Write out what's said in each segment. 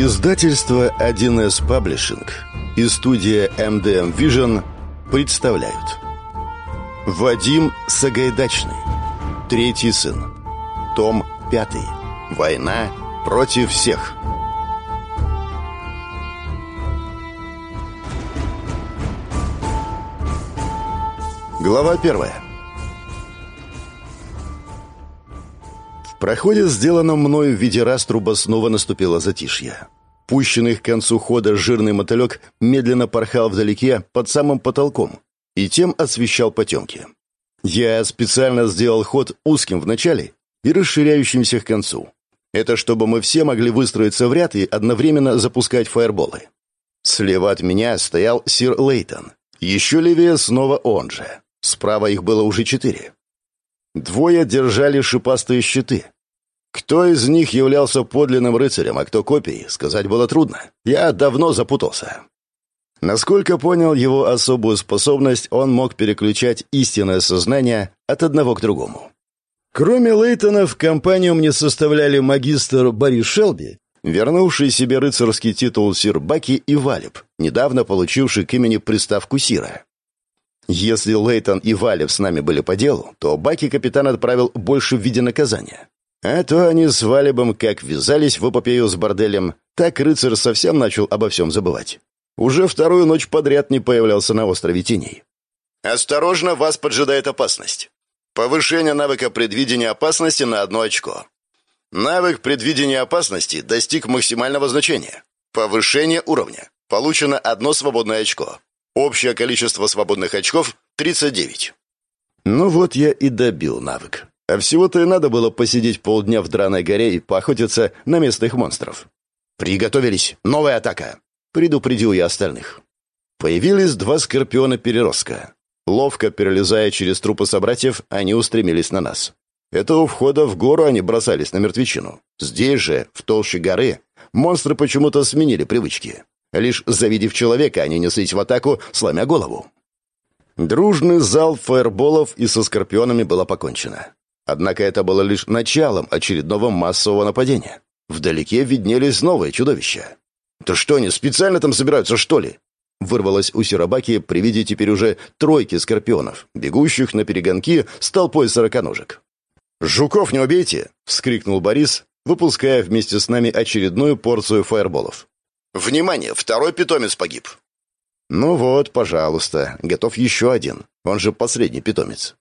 Издательство 1С Паблишинг и студия MDM Vision представляют. Вадим Сагайдачный Третий сын. Том 5 Война против всех Глава первая В проходе, сделанном мною в виде раструба, снова наступило затишье. Пущенный к концу хода жирный мотылек медленно порхал вдалеке под самым потолком и тем освещал потемки. Я специально сделал ход узким в начале и расширяющимся к концу. Это чтобы мы все могли выстроиться в ряд и одновременно запускать фаерболы. Слева от меня стоял сир Лейтон. Еще левее снова он же. Справа их было уже четыре. Двое держали шипастые щиты. Кто из них являлся подлинным рыцарем, а кто копией, сказать было трудно. Я давно запутался. Насколько понял его особую способность, он мог переключать истинное сознание от одного к другому. Кроме Лейтона, в компанию мне составляли магистр Борис Шелби, вернувший себе рыцарский титул сир Баки и Валеб, недавно получивший к имени приставку сира. Если Лейтон и Валев с нами были по делу, то Баки капитан отправил больше в виде наказания. А то они с Валебом как ввязались в эпопею с борделем, так рыцарь совсем начал обо всем забывать. Уже вторую ночь подряд не появлялся на острове теней. «Осторожно, вас поджидает опасность. Повышение навыка предвидения опасности на одно очко. Навык предвидения опасности достиг максимального значения. Повышение уровня. Получено одно свободное очко. Общее количество свободных очков — 39. Ну вот я и добил навык. А всего-то и надо было посидеть полдня в драной горе и поохотиться на местных монстров. «Приготовились! Новая атака!» — предупредил я остальных. Появились два скорпиона-переростка. Ловко перелезая через трупы собратьев, они устремились на нас. Это у входа в гору они бросались на мертвечину. Здесь же, в толще горы, монстры почему-то сменили привычки. Лишь завидев человека, они неслись в атаку, сломя голову. Дружный зал фаерболов и со скорпионами было покончено. Однако это было лишь началом очередного массового нападения. Вдалеке виднелись новые чудовища. «Да что они, специально там собираются, что ли?» Вырвалось у Сиробаки при виде теперь уже тройки скорпионов, бегущих на перегонки с толпой сороконожек. «Жуков не убейте!» — вскрикнул Борис, выпуская вместе с нами очередную порцию фаерболов. Внимание, второй питомец погиб. Ну вот, пожалуйста, готов еще один. Он же последний питомец.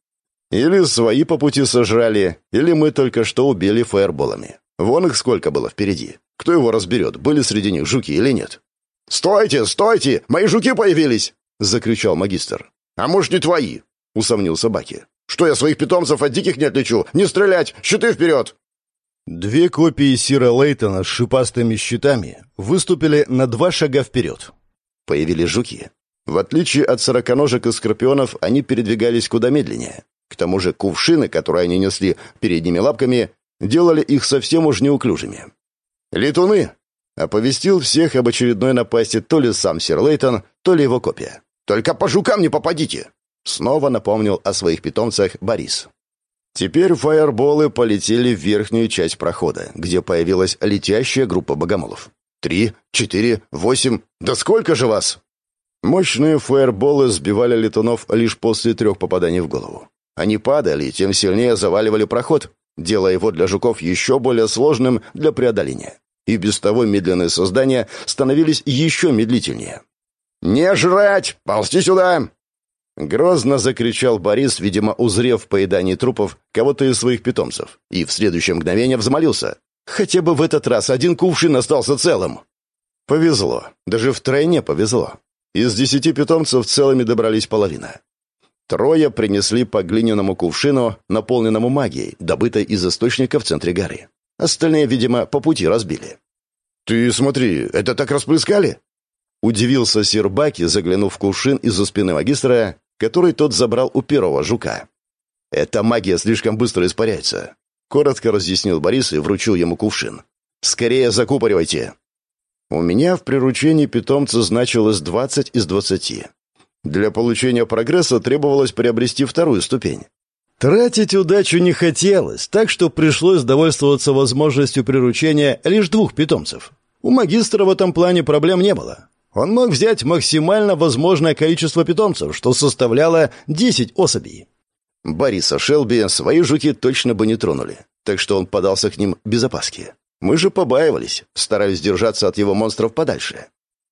Или свои по пути сожрали, или мы только что убили фаерболами. Вон их сколько было впереди. Кто его разберет, были среди них жуки или нет? «Стойте, стойте! Мои жуки появились!» — закричал магистр. «А может, не твои?» — усомнился Баки. «Что я своих питомцев от диких не отличу? Не стрелять! Щиты вперед!» Две копии Сира Лейтона с шипастыми щитами выступили на два шага вперед. Появились жуки. В отличие от сороконожек и скорпионов, они передвигались куда медленнее. К тому же кувшины, которые они несли передними лапками, делали их совсем уж неуклюжими. «Летуны!» — оповестил всех об очередной напасти то ли сам сир Лейтон, то ли его копия. «Только по жукам не попадите!» Снова напомнил о своих питомцах Борис. Теперь фаерболы полетели в верхнюю часть прохода, где появилась летящая группа богомолов. Три, четыре, восемь... Да сколько же вас? Мощные фаерболы сбивали летунов лишь после трех попаданий в голову. Они падали и тем сильнее заваливали проход, делая его для жуков еще более сложным для преодоления. И без того медленные создания становились еще медлительнее. «Не жрать! Ползти сюда! Грозно закричал Борис, видимо, узрев в поедании трупов кого-то из своих питомцев, и в следующее мгновение взмолился. «Хотя бы в этот раз один кувшин остался целым!» Повезло. Даже втройне повезло. Из десяти питомцев целыми добрались половина. Трое принесли по глиняному кувшину, наполненному магией, добытой из источника в центре горы. Остальные, видимо, по пути разбили. «Ты смотри, это так расплескали?» Удивился Сербаки, заглянув в кувшин из-за спины магистра который тот забрал у первого жука. «Эта магия слишком быстро испаряется», — коротко разъяснил Борис и вручил ему кувшин. «Скорее закупоривайте». У меня в приручении питомца значилось 20 из 20. Для получения прогресса требовалось приобрести вторую ступень. Тратить удачу не хотелось, так что пришлось довольствоваться возможностью приручения лишь двух питомцев. У магистра в этом плане проблем не было. Он мог взять максимально возможное количество питомцев, что составляло 10 особей. Бориса Шелби свои жуки точно бы не тронули, так что он подался к ним без опаски. Мы же побаивались, старались держаться от его монстров подальше.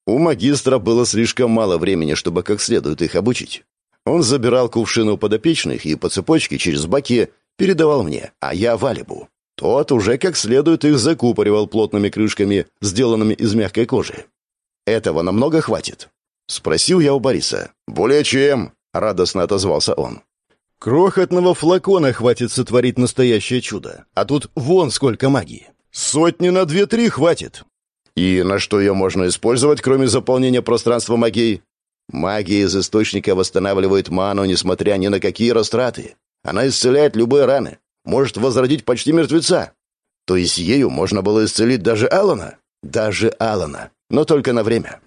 У магистра было слишком мало времени, чтобы как следует их обучить. Он забирал кувшины у подопечных и по цепочке через баки передавал мне, а я Валибу. Тот уже как следует их закупоривал плотными крышками, сделанными из мягкой кожи. «Этого намного хватит?» — спросил я у Бориса. «Более чем», — радостно отозвался он. «Крохотного флакона хватит сотворить настоящее чудо, а тут вон сколько магии. Сотни на две-три хватит». «И на что ее можно использовать, кроме заполнения пространства магией?» Магия из источника восстанавливает ману, несмотря ни на какие растраты. Она исцеляет любые раны, может возродить почти мертвеца. То есть ею можно было исцелить даже Алана? Даже Алана, но только на время.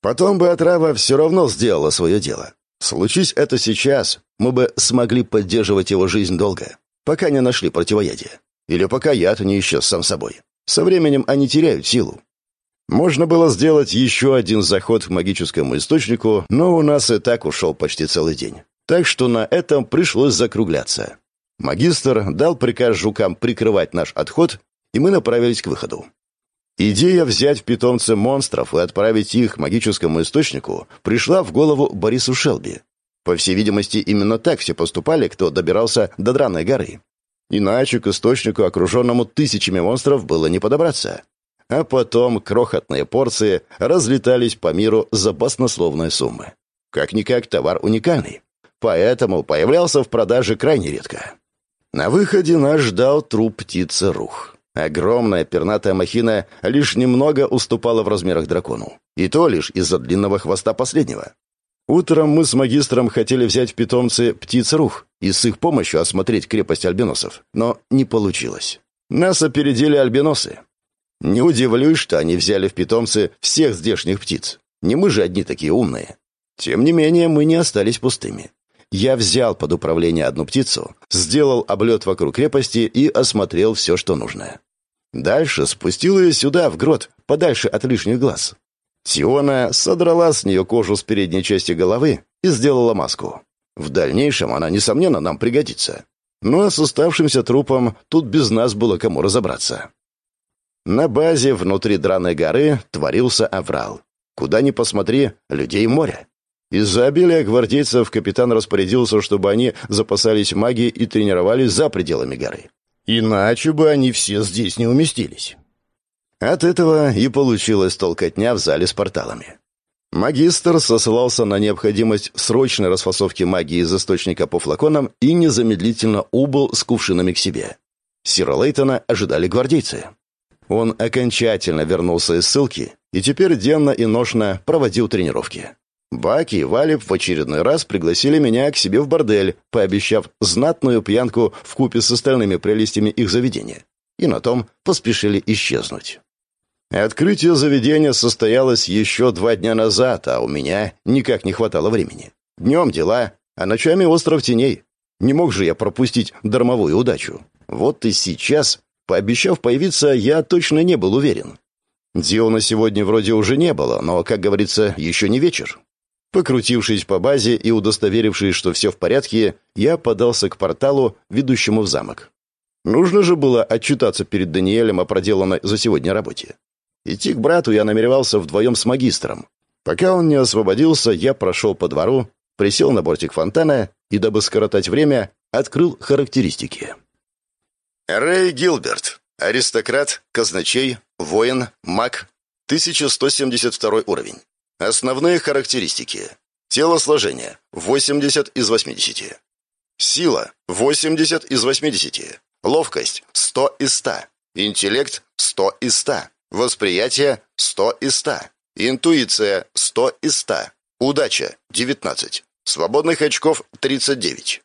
Потом бы отрава все равно сделала свое дело. Случись это сейчас, мы бы смогли поддерживать его жизнь долго, пока не нашли противоядие. Или пока яд не исчез сам собой. Со временем они теряют силу. Можно было сделать еще один заход к магическому источнику, но у нас и так ушел почти целый день. Так что на этом пришлось закругляться. Магистр дал приказ жукам прикрывать наш отход, и мы направились к выходу. Идея взять в питомцы монстров и отправить их к магическому источнику пришла в голову Борису Шелби. По всей видимости, именно так все поступали, кто добирался до Драной горы. Иначе к источнику, окруженному тысячами монстров, было не подобраться. А потом крохотные порции разлетались по миру за баснословные суммы. Как-никак товар уникальный. Поэтому появлялся в продаже крайне редко. На выходе нас ждал труп птицы Рух. Огромная пернатая махина лишь немного уступала в размерах дракону. И то лишь из-за длинного хвоста последнего. Утром мы с магистром хотели взять в питомцы птиц Рух и с их помощью осмотреть крепость альбиносов. Но не получилось. Нас опередили альбиносы. Не удивлюсь, что они взяли в питомцы всех здешних птиц. Не мы же одни такие умные. Тем не менее, мы не остались пустыми. Я взял под управление одну птицу, сделал облет вокруг крепости и осмотрел все, что нужно. Дальше спустил ее сюда, в грот, подальше от лишних глаз. Тиона содрала с нее кожу с передней части головы и сделала маску. В дальнейшем она, несомненно, нам пригодится. Ну а с оставшимся трупом тут без нас было кому разобраться. На базе внутри Драной горы творился аврал. Куда ни посмотри, людей море. Из-за обилия гвардейцев капитан распорядился, чтобы они запасались магией и тренировались за пределами горы. Иначе бы они все здесь не уместились. От этого и получилась толкотня в зале с порталами. Магистр сослался на необходимость срочной расфасовки магии из источника по флаконам и незамедлительно убыл с кувшинами к себе. Сира Лейтона ожидали гвардейцы. Он окончательно вернулся из ссылки и теперь денно и ношно проводил тренировки. Баки и Валев в очередной раз пригласили меня к себе в бордель, пообещав знатную пьянку в купе с остальными прелестями их заведения. И на том поспешили исчезнуть. Открытие заведения состоялось еще два дня назад, а у меня никак не хватало времени. Днем дела, а ночами остров теней. Не мог же я пропустить дармовую удачу. Вот и сейчас Пообещав появиться, я точно не был уверен. Диона сегодня вроде уже не было, но, как говорится, еще не вечер. Покрутившись по базе и удостоверившись, что все в порядке, я подался к порталу, ведущему в замок. Нужно же было отчитаться перед Даниэлем о проделанной за сегодня работе. Идти к брату я намеревался вдвоем с магистром. Пока он не освободился, я прошел по двору, присел на бортик фонтана и, дабы скоротать время, открыл характеристики. Рэй Гилберт. Аристократ, казначей, воин, маг. 1172 уровень. Основные характеристики. Телосложение. 80 из 80. Сила. 80 из 80. Ловкость. 100 из 100. Интеллект. 100 из 100. Восприятие. 100 из 100. Интуиция. 100 из 100. Удача. 19. Свободных очков. 39.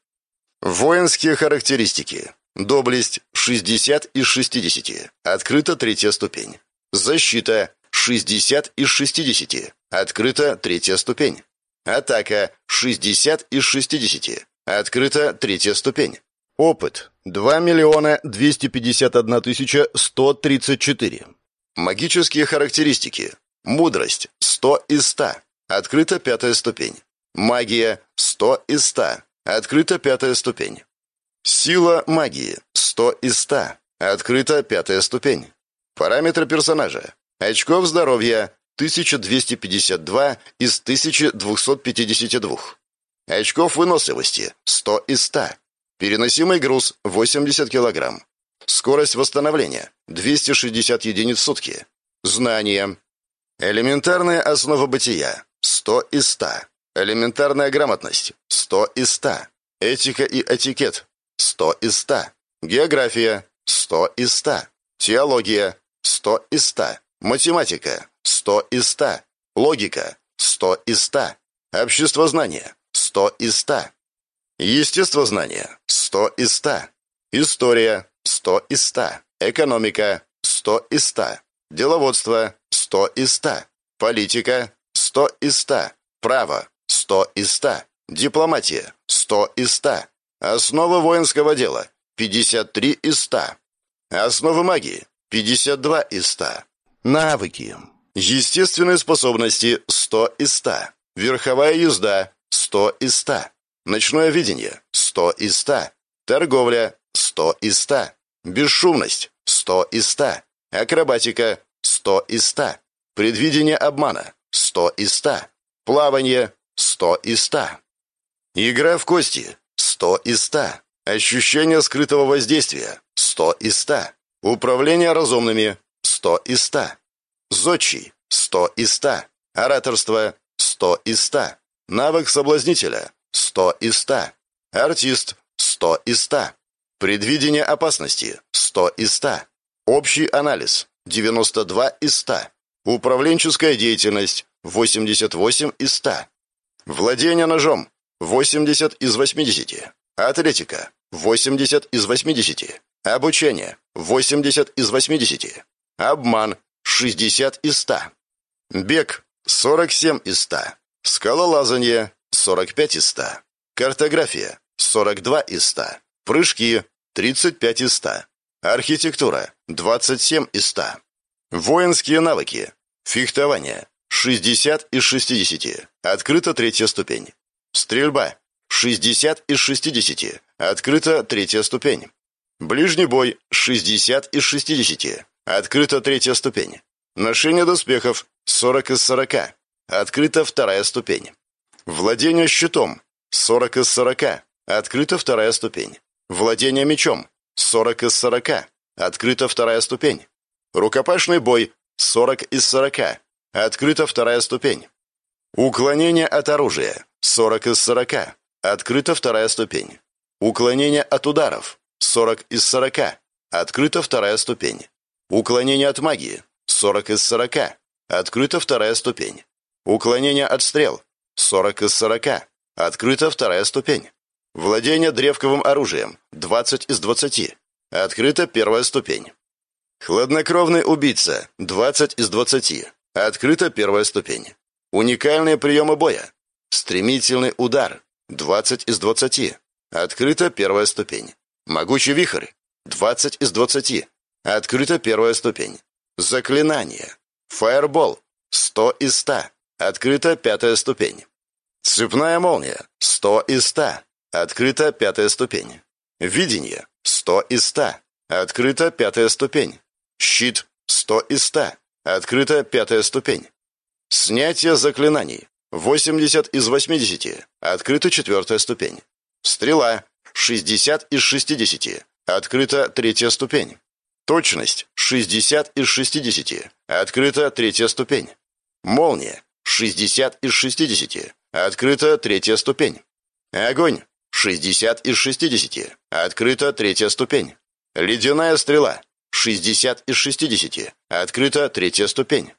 Воинские характеристики. Доблесть 60 из 60. Открыта третья ступень. Защита 60 из 60. Открыта третья ступень. Атака 60 из 60. Открыта третья ступень. Опыт 2 миллиона 251 тысяча 134. Магические характеристики. Мудрость – 100 из 100. Открыта пятая ступень. Магия – 100 из 100. Открыта пятая ступень. Сила магии – 100 из 100. Открыта пятая ступень. Параметры персонажа. Очков здоровья – 1252 из 1252. Очков выносливости – 100 из 100. Переносимый груз – 80 килограмм. Скорость восстановления – 260 единиц в сутки. Знания. Элементарная основа бытия – 100 из 100. Элементарная грамотность – 100 из 100. Этика и этикет – 100 из 100. География – 100 из 100. Теология – 100 из 100. Математика – 100 из 100. Логика – 100 из 100. Обществознание – 100 из 100. Естествознание – 100 из 100. История – 100 из 100. Экономика – 100 из 100. Деловодство 100 из 100. Политика 100 из 100. Право 100 из 100. Дипломатия 100 из 100. Основа воинского дела 53 из 100. Основы магии 52 из 100. Навыки. Естественные способности 100 из 100. Верховая езда 100 из 100. Ночное видение 100 из 100. Торговля 100 из 100. Бесшумность 100 из 100. Акробатика – 100 из 100. Предвидение обмана – 100 из 100. Плавание – 100 из 100. Игра в кости – 100 из 100. Ощущение скрытого воздействия – 100 из 100. Управление разумными – 100 из 100. Зодчий – 100 из 100. Ораторство – 100 из 100. Навык соблазнителя – 100 из 100. Артист – 100 из 100. Предвидение опасности – 100 из 100. Общий анализ – 92 из 100. Управленческая деятельность – 88 из 100. Владение ножом – 80 из 80. Атлетика – 80 из 80. Обучение – 80 из 80. Обман – 60 из 100. Бег – 47 из 100. Скалолазание – 45 из 100. Картография – 42 из 100. Прыжки – 35 из 100. Архитектура – 27 из 100. Воинские навыки. Фехтование – 60 из 60. Открыта третья ступень. Стрельба – 60 из 60. Открыта третья ступень. Ближний бой – 60 из 60. Открыта третья ступень. Ношение доспехов – 40 из 40. Открыта вторая ступень. Владение щитом – 40 из 40. Открыта вторая ступень. Владение мечом 40 из 40. Открыта вторая ступень. Рукопашный бой 40 из 40. Открыта вторая ступень. Уклонение от оружия 40 из 40. Открыта вторая ступень. Уклонение от ударов 40 из 40. Открыта вторая ступень. Уклонение от магии 40 из 40. Открыта вторая ступень. Уклонение от стрел 40 из 40. Открыта вторая ступень. Владение древковым оружием. 20 из 20. Открыта первая ступень. Хладнокровный убийца. 20 из 20. Открыта первая ступень. Уникальные приемы боя. Стремительный удар. 20 из 20. Открыта первая ступень. Могучий вихрь. 20 из 20. Открыта первая ступень. Заклинание. Фаербол. 100 из 100. Открыта пятая ступень. Цепная молния. 100 из 100. Открыта пятая ступень. Видение. 100 из 100. Открыта пятая ступень. Щит. 100 из 100. Открыта пятая ступень. Снятие заклинаний. 80 из 80. Открыта четвертая ступень. Стрела. 60 из 60. Открыта третья ступень. Точность. 60 из 60. Открыта третья ступень. Молния. 60 из 60. Открыта третья ступень. Огонь. 60 из 60. Открыта третья ступень. Ледяная стрела. 60 из 60. Открыта третья ступень.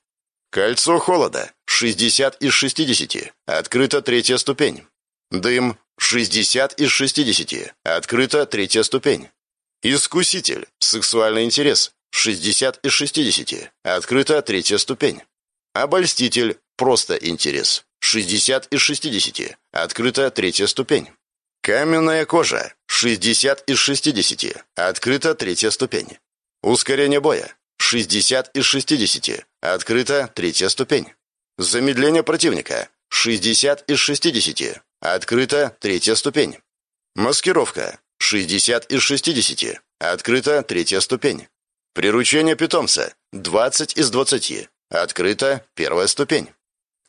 Кольцо холода. 60 из 60. Открыта третья ступень. Дым. 60 из 60. Открыта третья ступень. Искуситель. Сексуальный интерес. 60 из 60. Открыта третья ступень. Обольститель. Просто интерес. 60 из 60. Открыта третья ступень. Каменная кожа. 60 из 60. Открыта третья ступень. Ускорение боя. 60 из 60. Открыта третья ступень. Замедление противника. 60 из 60. Открыта третья ступень. Маскировка. 60 из 60. Открыта третья ступень. Приручение питомца. 20 из 20. Открыта первая ступень.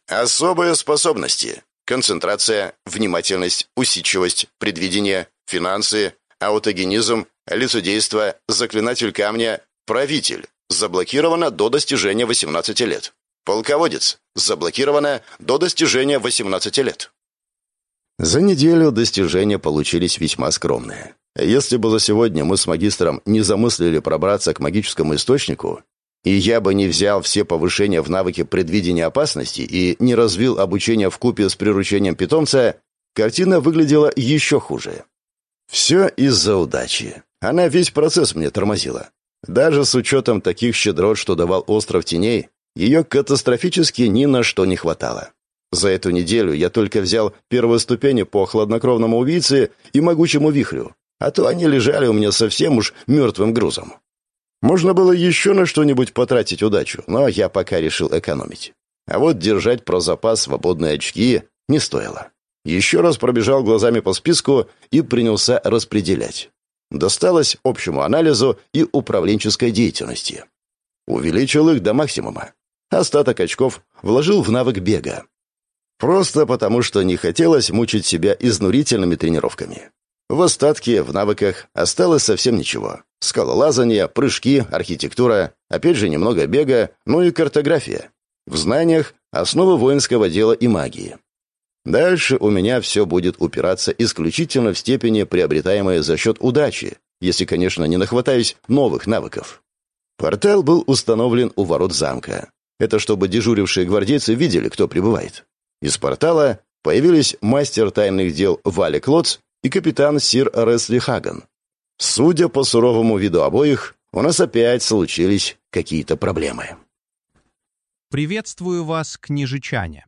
Особые способности. Концентрация, внимательность, усидчивость, предвидение, финансы, аутогенизм, лицедейство, заклинатель камня, правитель. Заблокировано до достижения 18 лет. Полководец. Заблокировано до достижения 18 лет. За неделю достижения получились весьма скромные. Если бы за сегодня мы с магистром не замыслили пробраться к магическому источнику, и я бы не взял все повышения в навыке предвидения опасности и не развил обучение в купе с приручением питомца, картина выглядела еще хуже. Все из-за удачи. Она весь процесс мне тормозила. Даже с учетом таких щедрот, что давал остров теней, ее катастрофически ни на что не хватало. За эту неделю я только взял первые ступени по хладнокровному убийце и могучему вихрю, а то они лежали у меня совсем уж мертвым грузом. Можно было еще на что-нибудь потратить удачу, но я пока решил экономить. А вот держать про запас свободные очки не стоило. Еще раз пробежал глазами по списку и принялся распределять. Досталось общему анализу и управленческой деятельности. Увеличил их до максимума. Остаток очков вложил в навык бега. Просто потому, что не хотелось мучить себя изнурительными тренировками. В остатке, в навыках, осталось совсем ничего. Скалолазание, прыжки, архитектура, опять же немного бега, ну и картография. В знаниях – основы воинского дела и магии. Дальше у меня все будет упираться исключительно в степени, приобретаемые за счет удачи, если, конечно, не нахватаюсь новых навыков. Портал был установлен у ворот замка. Это чтобы дежурившие гвардейцы видели, кто прибывает. Из портала появились мастер тайных дел Валя Клоц и капитан Сир Ресли Хаган. Судя по суровому виду обоих, у нас опять случились какие-то проблемы. Приветствую вас, княжичане.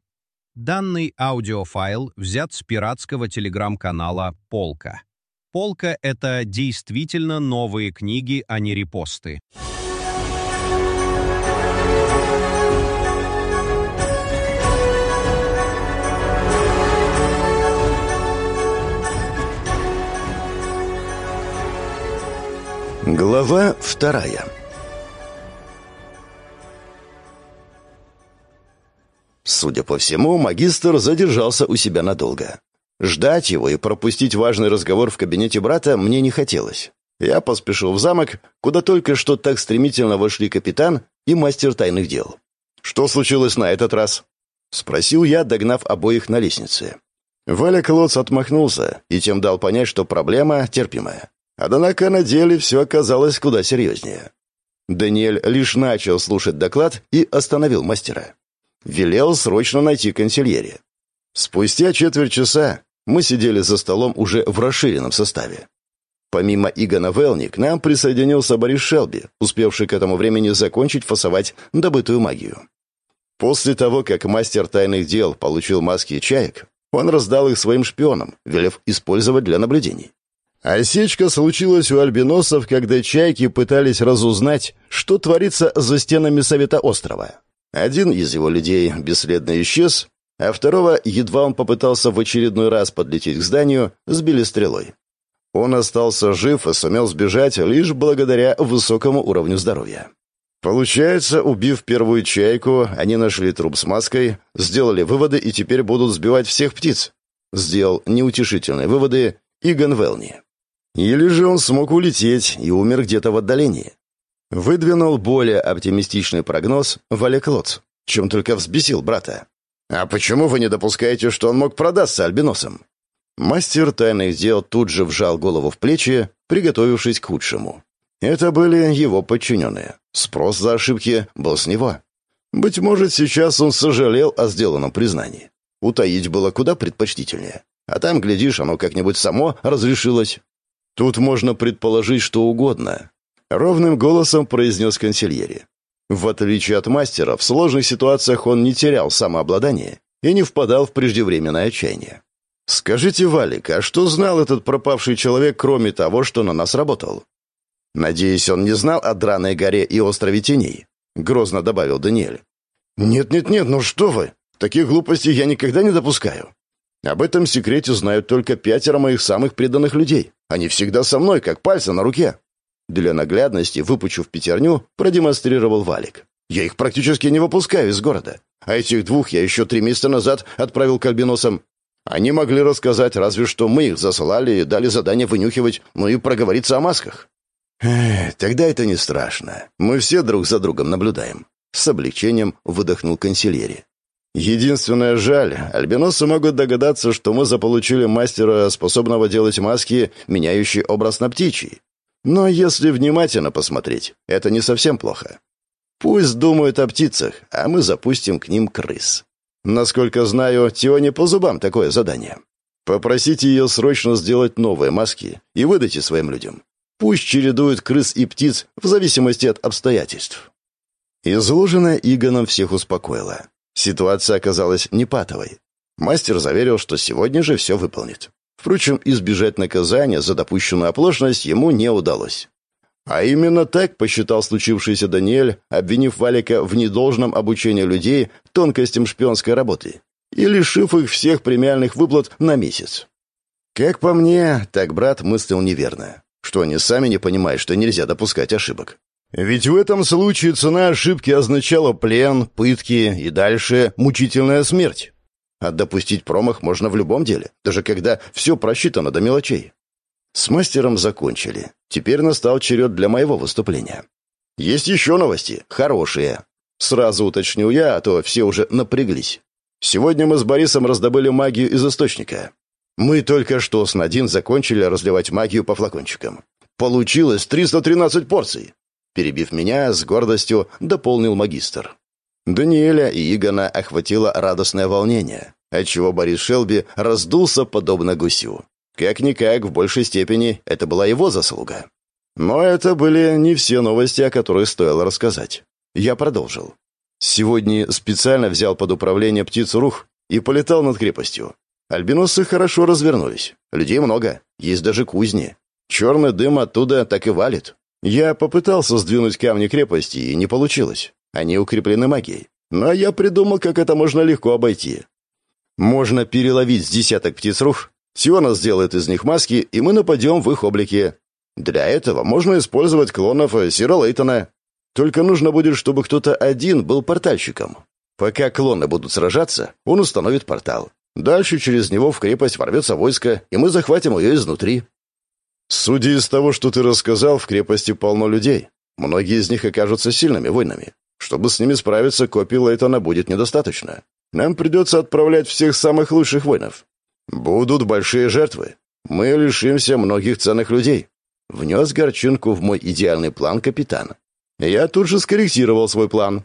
Данный аудиофайл взят с пиратского телеграм-канала «Полка». «Полка» — это действительно новые книги, а не репосты. Глава вторая Судя по всему, магистр задержался у себя надолго. Ждать его и пропустить важный разговор в кабинете брата мне не хотелось. Я поспешил в замок, куда только что так стремительно вошли капитан и мастер тайных дел. «Что случилось на этот раз?» — спросил я, догнав обоих на лестнице. Валя Колодц отмахнулся и тем дал понять, что проблема терпимая. Однако на деле все оказалось куда серьезнее. Даниэль лишь начал слушать доклад и остановил мастера. Велел срочно найти консильери. Спустя четверть часа мы сидели за столом уже в расширенном составе. Помимо Игона Велни, к нам присоединился Борис Шелби, успевший к этому времени закончить фасовать добытую магию. После того, как мастер тайных дел получил маски чаек, он раздал их своим шпионам, велев использовать для наблюдений. Осечка случилась у альбиносов, когда чайки пытались разузнать, что творится за стенами Совета острова. Один из его людей бесследно исчез, а второго, едва он попытался в очередной раз подлететь к зданию, сбили стрелой. Он остался жив и сумел сбежать лишь благодаря высокому уровню здоровья. Получается, убив первую чайку, они нашли труп с маской, сделали выводы и теперь будут сбивать всех птиц. Сделал неутешительные выводы Игон Велни. Или же он смог улететь и умер где-то в отдалении. Выдвинул более оптимистичный прогноз Валек Лоц, чем только взбесил брата. «А почему вы не допускаете, что он мог продаться альбиносам?» Мастер тайных дел тут же вжал голову в плечи, приготовившись к худшему. Это были его подчиненные. Спрос за ошибки был с него. Быть может, сейчас он сожалел о сделанном признании. Утаить было куда предпочтительнее. А там, глядишь, оно как-нибудь само разрешилось. Тут можно предположить что угодно. Ровным голосом произнес консильери. В отличие от мастера, в сложных ситуациях он не терял самообладание и не впадал в преждевременное отчаяние. «Скажите, Валик, а что знал этот пропавший человек, кроме того, что на нас работал?» «Надеюсь, он не знал о Драной горе и острове Теней?» — грозно добавил Даниэль. «Нет-нет-нет, ну что вы! Таких глупостей я никогда не допускаю. Об этом секрете знают только пятеро моих самых преданных людей. Они всегда со мной, как пальцы на руке». Для наглядности, выпучив пятерню, продемонстрировал Валик. «Я их практически не выпускаю из города. А этих двух я еще три месяца назад отправил к альбиносам. Они могли рассказать, разве что мы их засылали и дали задание вынюхивать, ну и проговориться о масках». «Эх, тогда это не страшно. Мы все друг за другом наблюдаем». С облегчением выдохнул консильери. Единственное жаль, альбиносы могут догадаться, что мы заполучили мастера, способного делать маски, меняющие образ на птичий. Но если внимательно посмотреть, это не совсем плохо. Пусть думают о птицах, а мы запустим к ним крыс. Насколько знаю, Тионе по зубам такое задание. Попросите ее срочно сделать новые маски и выдайте своим людям. Пусть чередуют крыс и птиц в зависимости от обстоятельств. Изложенное Игоном всех успокоило. Ситуация оказалась непатовой. Мастер заверил, что сегодня же все выполнит. Впрочем, избежать наказания за допущенную оплошность ему не удалось. А именно так посчитал случившийся Даниэль, обвинив Валика в недолжном обучении людей тонкостям шпионской работы и лишив их всех премиальных выплат на месяц. Как по мне, так брат мыслил неверно, что они сами не понимают, что нельзя допускать ошибок. Ведь в этом случае цена ошибки означала плен, пытки и дальше мучительная смерть. А допустить промах можно в любом деле, даже когда все просчитано до мелочей. С мастером закончили. Теперь настал черед для моего выступления. Есть еще новости, хорошие. Сразу уточню я, а то все уже напряглись. Сегодня мы с Борисом раздобыли магию из источника. Мы только что с Надин закончили разливать магию по флакончикам. Получилось 313 порций. Перебив меня, с гордостью дополнил магистр. Даниэля и Игона охватило радостное волнение, отчего Борис Шелби раздулся подобно гусю. Как-никак, в большей степени, это была его заслуга. Но это были не все новости, о которых стоило рассказать. Я продолжил. Сегодня специально взял под управление птицу Рух и полетал над крепостью. Альбиносы хорошо развернулись. Людей много, есть даже кузни. Черный дым оттуда так и валит. Я попытался сдвинуть камни крепости, и не получилось. Они укреплены магией. Но я придумал, как это можно легко обойти. Можно переловить с десяток птиц рух, Сиона сделает из них маски, и мы нападем в их облике. Для этого можно использовать клонов Сира Лейтона. Только нужно будет, чтобы кто-то один был портальщиком. Пока клоны будут сражаться, он установит портал. Дальше через него в крепость ворвется войско, и мы захватим ее изнутри. Судя из того, что ты рассказал, в крепости полно людей. Многие из них окажутся сильными воинами. Чтобы с ними справиться, копий Лейтона будет недостаточно. Нам придется отправлять всех самых лучших воинов. Будут большие жертвы. Мы лишимся многих ценных людей. Внес горчинку в мой идеальный план капитан. Я тут же скорректировал свой план.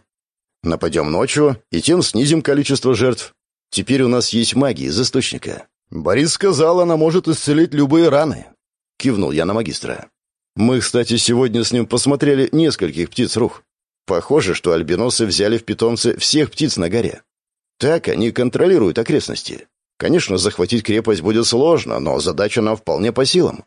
Нападем ночью, и тем снизим количество жертв. Теперь у нас есть магия из источника. Борис сказал, она может исцелить любые раны. — кивнул я на магистра. «Мы, кстати, сегодня с ним посмотрели нескольких птиц рух. Похоже, что альбиносы взяли в питомцы всех птиц на горе. Так они контролируют окрестности. Конечно, захватить крепость будет сложно, но задача нам вполне по силам.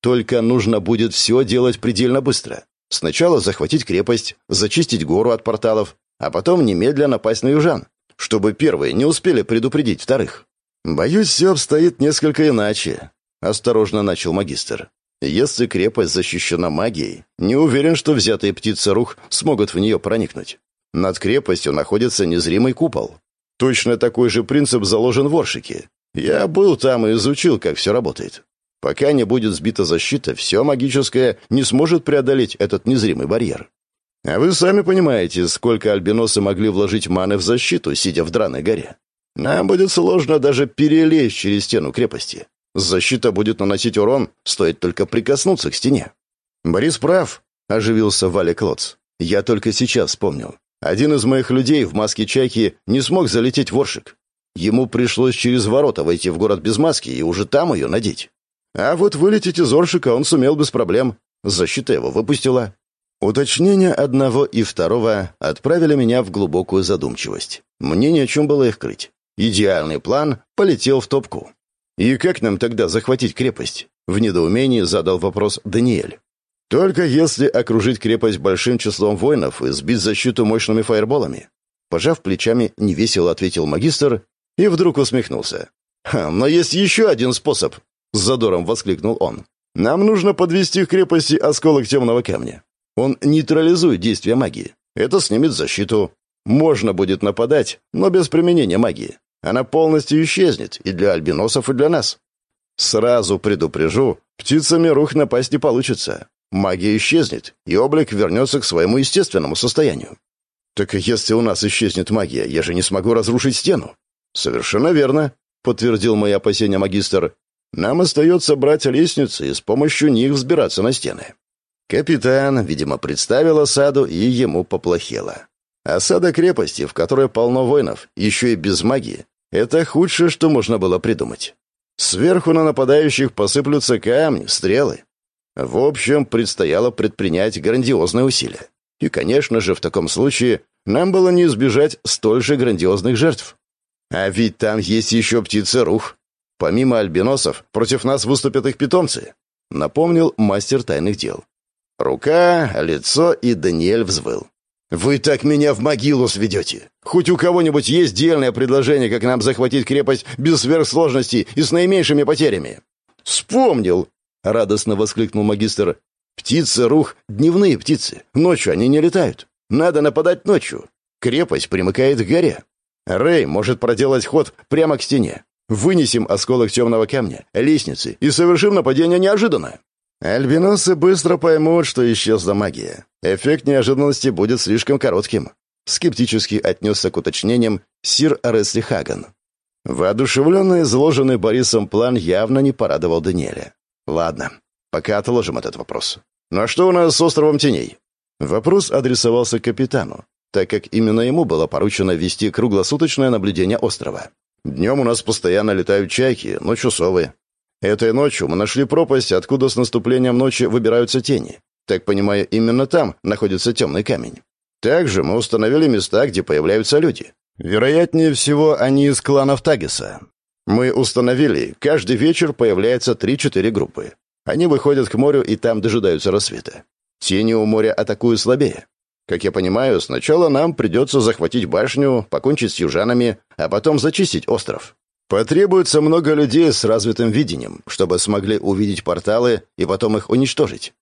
Только нужно будет все делать предельно быстро. Сначала захватить крепость, зачистить гору от порталов, а потом немедленно напасть на южан, чтобы первые не успели предупредить вторых. Боюсь, все обстоит несколько иначе. Осторожно начал магистр. Если крепость защищена магией, не уверен, что взятые птицы рух смогут в нее проникнуть. Над крепостью находится незримый купол. Точно такой же принцип заложен в Оршике. Я был там и изучил, как все работает. Пока не будет сбита защита, все магическое не сможет преодолеть этот незримый барьер. А вы сами понимаете, сколько альбиносы могли вложить маны в защиту, сидя в Драной горе. Нам будет сложно даже перелезть через стену крепости. Защита будет наносить урон, стоит только прикоснуться к стене. Борис прав, оживился Валя Клоц. Я только сейчас вспомнил. Один из моих людей в маске чайки не смог залететь в Оршик. Ему пришлось через ворота войти в город без маски и уже там ее надеть. А вот вылететь из Оршика он сумел без проблем. Защита его выпустила. Уточнения одного и второго отправили меня в глубокую задумчивость. Мне ни о чем было их крыть. Идеальный план полетел в топку. «И как нам тогда захватить крепость?» — в недоумении задал вопрос Даниэль. Только если окружить крепость большим числом воинов и сбить защиту мощными фаерболами. Пожав плечами, невесело ответил магистр и вдруг усмехнулся. «Ха, но есть еще один способ!» — с задором воскликнул он. «Нам нужно подвести к крепости осколок темного камня. Он нейтрализует действие магии. Это снимет защиту. Можно будет нападать, но без применения магии. Она полностью исчезнет и для альбиносов, и для нас. Сразу предупрежу, птицами рух напасть не получится. Магия исчезнет, и облик вернется к своему естественному состоянию. Так если у нас исчезнет магия, я же не смогу разрушить стену. Совершенно верно, подтвердил мои опасения магистр. Нам остается брать лестницы и с помощью них взбираться на стены. Капитан, видимо, представил осаду, и ему поплохело. Осада крепости, в которой полно воинов, еще и без магии, это худшее, что можно было придумать. Сверху на нападающих посыплются камни, стрелы. В общем, предстояло предпринять грандиозные усилия. И, конечно же, в таком случае нам было не избежать столь же грандиозных жертв. А ведь там есть еще птицы-рух. Помимо альбиносов, против нас выступят их питомцы, напомнил мастер тайных дел. Рука, лицо и Даниэль взвыл. «Вы так меня в могилу сведете! Хоть у кого-нибудь есть дельное предложение, как нам захватить крепость без сверхсложностей и с наименьшими потерями?» «Вспомнил!» — радостно воскликнул магистр. «Птицы, рух, дневные птицы. Ночью они не летают. Надо нападать ночью. Крепость примыкает к горе. Рэй может проделать ход прямо к стене. Вынесем осколок темного камня, лестницы и совершим нападение неожиданно. Альбиносы быстро поймут, что исчезла магия. Эффект неожиданности будет слишком коротким. Скептически отнесся к уточнениям сир Ресли Хаган. Воодушевленный изложенный Борисом план явно не порадовал Даниэля. «Ладно, пока отложим этот вопрос. Ну а что у нас с островом теней?» Вопрос адресовался капитану, так как именно ему было поручено вести круглосуточное наблюдение острова. «Днем у нас постоянно летают чайки, ночью совы. Этой ночью мы нашли пропасть, откуда с наступлением ночи выбираются тени. Так понимаю, именно там находится темный камень. Также мы установили места, где появляются люди. Вероятнее всего, они из кланов Тагиса. Мы установили, каждый вечер появляется 3-4 группы. Они выходят к морю и там дожидаются рассвета. Тени у моря атакуют слабее. Как я понимаю, сначала нам придется захватить башню, покончить с южанами, а потом зачистить остров. Потребуется много людей с развитым видением, чтобы смогли увидеть порталы и потом их уничтожить.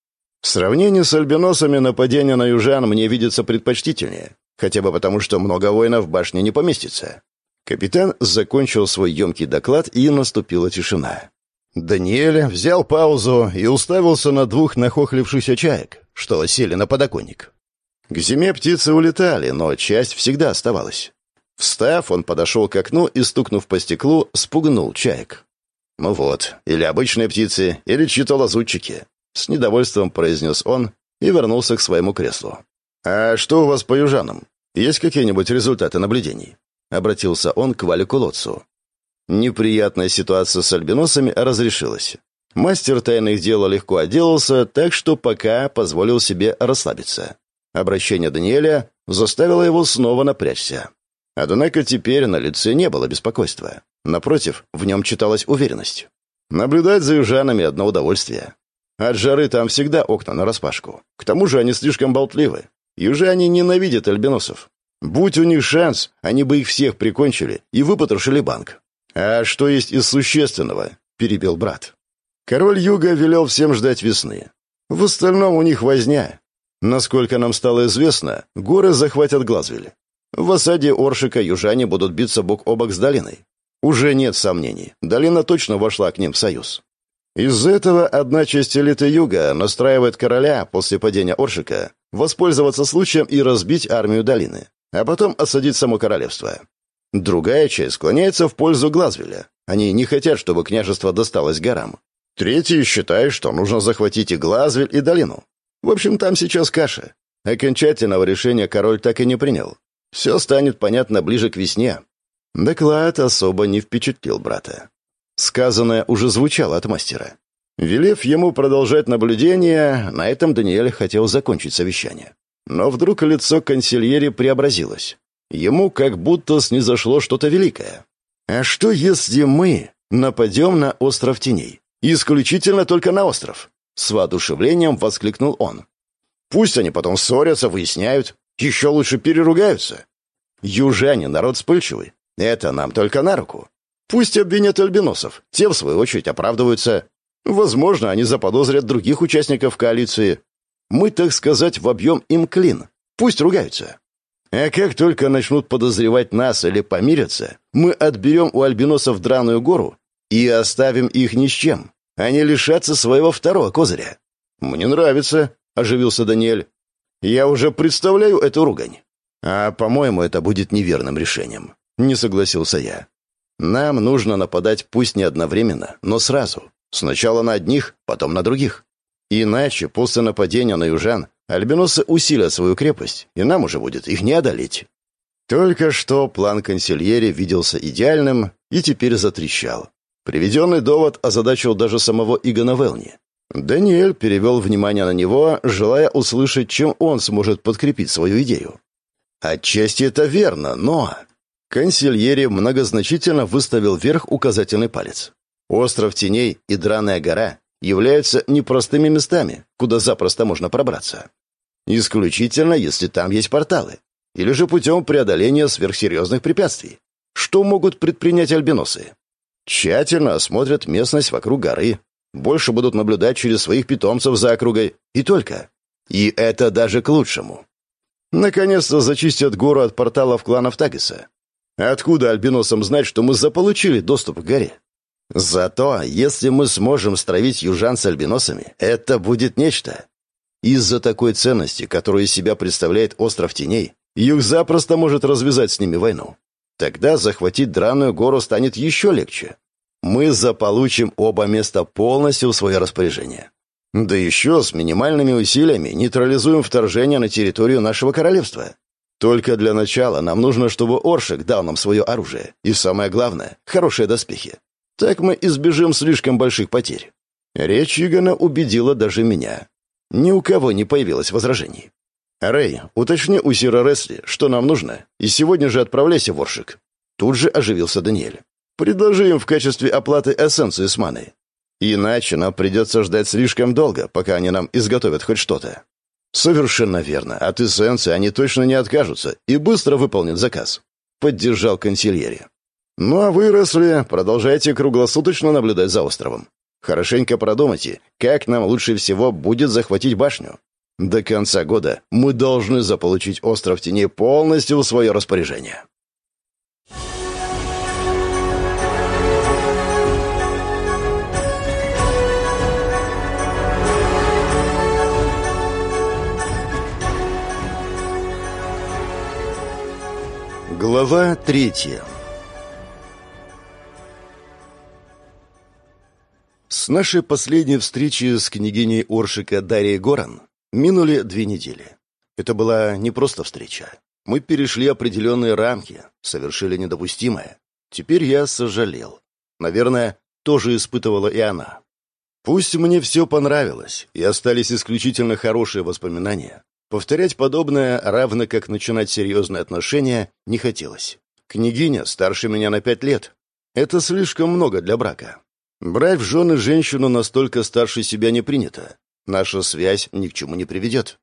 В сравнении с альбиносами нападение на южан мне видится предпочтительнее, хотя бы потому, что много воинов в башне не поместится. Капитан закончил свой емкий доклад, и наступила тишина. Даниэль взял паузу и уставился на двух нахохлившихся чаек, что сели на подоконник. К зиме птицы улетали, но часть всегда оставалась. Встав, он подошел к окну и, стукнув по стеклу, спугнул чаек. «Ну вот, или обычные птицы, или чьи-то лазутчики», — с недовольством произнес он и вернулся к своему креслу. «А что у вас по южанам? Есть какие-нибудь результаты наблюдений?» — обратился он к Валику Лотцу. Неприятная ситуация с альбиносами разрешилась. Мастер тайных дел легко отделался, так что пока позволил себе расслабиться. Обращение Даниэля заставило его снова напрячься. Однако теперь на лице не было беспокойства. Напротив, в нем читалась уверенность. Наблюдать за южанами — одно удовольствие. От жары там всегда окна нараспашку. К тому же они слишком болтливы. Южане ненавидят альбиносов. Будь у них шанс, они бы их всех прикончили и выпотрошили банк. «А что есть из существенного?» — перебил брат. Король Юга велел всем ждать весны. В остальном у них возня. Насколько нам стало известно, горы захватят Глазвель. В осаде Оршика южане будут биться бок о бок с долиной. Уже нет сомнений, долина точно вошла к ним в союз. Из-за этого одна часть элиты Юга настраивает короля после падения Оршика воспользоваться случаем и разбить армию долины, а потом осадить само королевство. Другая часть склоняется в пользу Глазвеля. Они не хотят, чтобы княжество досталось горам. Третьи считают, что нужно захватить и Глазвель, и долину. В общем, там сейчас каша. Окончательного решения король так и не принял. Все станет понятно ближе к весне. Доклад особо не впечатлил брата. Сказанное уже звучало от мастера. Велев ему продолжать наблюдение, на этом Даниэль хотел закончить совещание. Но вдруг лицо консильери преобразилось. Ему как будто снизошло что-то великое. «А что, если мы нападем на остров теней? Исключительно только на остров?» — С воодушевлением воскликнул он. «Пусть они потом ссорятся, выясняют. Еще лучше переругаются. Южане — народ вспыльчивый. Это нам только на руку. Пусть обвинят альбиносов. Те, в свою очередь, оправдываются. Возможно, они заподозрят других участников коалиции. Мы, так сказать, вобьем им клин. Пусть ругаются. А как только начнут подозревать нас или помирятся, мы отберем у альбиносов драную гору и оставим их ни с чем. Они лишатся своего второго козыря. «Мне нравится», — оживился Даниэль. «Я уже представляю эту ругань». «А, по-моему, это будет неверным решением», — не согласился я. «Нам нужно нападать пусть не одновременно, но сразу. Сначала на одних, потом на других. Иначе, после нападения на южан, альбиносы усилят свою крепость, и нам уже будет их не одолеть». Только что план консильери виделся идеальным и теперь затрещал. Приведенный довод озадачил даже самого Игона Велни. Даниэль перевел внимание на него, желая услышать, чем он сможет подкрепить свою идею. Отчасти это верно, но... Консильери многозначительно выставил вверх указательный палец. Остров Теней и Драная гора являются непростыми местами, куда запросто можно пробраться. Исключительно, если там есть порталы. Или же путем преодоления сверхсерьезных препятствий. Что могут предпринять альбиносы? Тщательно осмотрят местность вокруг горы, больше будут наблюдать через своих питомцев за округой, и только. И это даже к лучшему. Наконец-то зачистят гору от порталов кланов Тагиса. Откуда альбиносам знать, что мы заполучили доступ к горе? Зато, если мы сможем стравить южан с альбиносами, это будет нечто. Из-за такой ценности, которую из себя представляет остров теней, Юг запросто может развязать с ними войну. Тогда захватить Драную гору станет еще легче. Мы заполучим оба места полностью в свое распоряжение. Да еще с минимальными усилиями нейтрализуем вторжение на территорию нашего королевства. Только для начала нам нужно, чтобы Оршик дал нам свое оружие. И самое главное — хорошие доспехи. Так мы избежим слишком больших потерь. Речь Игона убедила даже меня. Ни у кого не появилось возражений. «Рэй, уточни у Сира Ресли, что нам нужно, и сегодня же отправляйся в Оршик». Тут же оживился Даниэль. «Предложи им в качестве оплаты эссенцию с маной. Иначе нам придется ждать слишком долго, пока они нам изготовят хоть что-то». «Совершенно верно. От эссенции они точно не откажутся и быстро выполнят заказ», — поддержал консильери. «Ну а вы, Ресли, продолжайте круглосуточно наблюдать за островом. Хорошенько продумайте, как нам лучше всего будет захватить башню. До конца года мы должны заполучить остров теней полностью в свое распоряжение. Глава третья С нашей последней встречи с княгиней Оршика Дарьей Горан Минули две недели. Это была не просто встреча. Мы перешли определенные рамки, совершили недопустимое. Теперь я сожалел. Наверное, тоже испытывала и она. Пусть мне все понравилось, и остались исключительно хорошие воспоминания. Повторять подобное, равно как начинать серьезные отношения, не хотелось. Княгиня старше меня на пять лет. Это слишком много для брака. Брать в жены женщину настолько старше себя не принято. Наша связь ни к чему не приведет.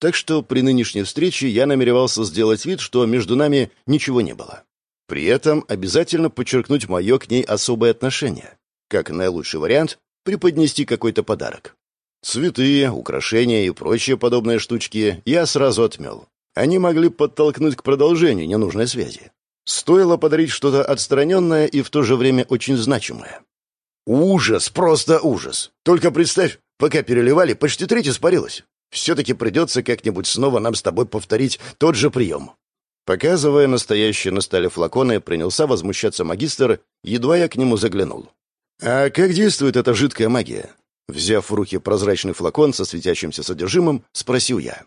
Так что при нынешней встрече я намеревался сделать вид, что между нами ничего не было. При этом обязательно подчеркнуть мое к ней особое отношение. Как наилучший вариант — преподнести какой-то подарок. Цветы, украшения и прочие подобные штучки я сразу отмел. Они могли подтолкнуть к продолжению ненужной связи. Стоило подарить что-то отстраненное и в то же время очень значимое. Ужас, просто ужас. Только представь, Пока переливали, почти треть испарилась. Все-таки придется как-нибудь снова нам с тобой повторить тот же прием». Показывая настоящие на столе флаконы, принялся возмущаться магистр, едва я к нему заглянул. «А как действует эта жидкая магия?» Взяв в руки прозрачный флакон со светящимся содержимым, спросил я.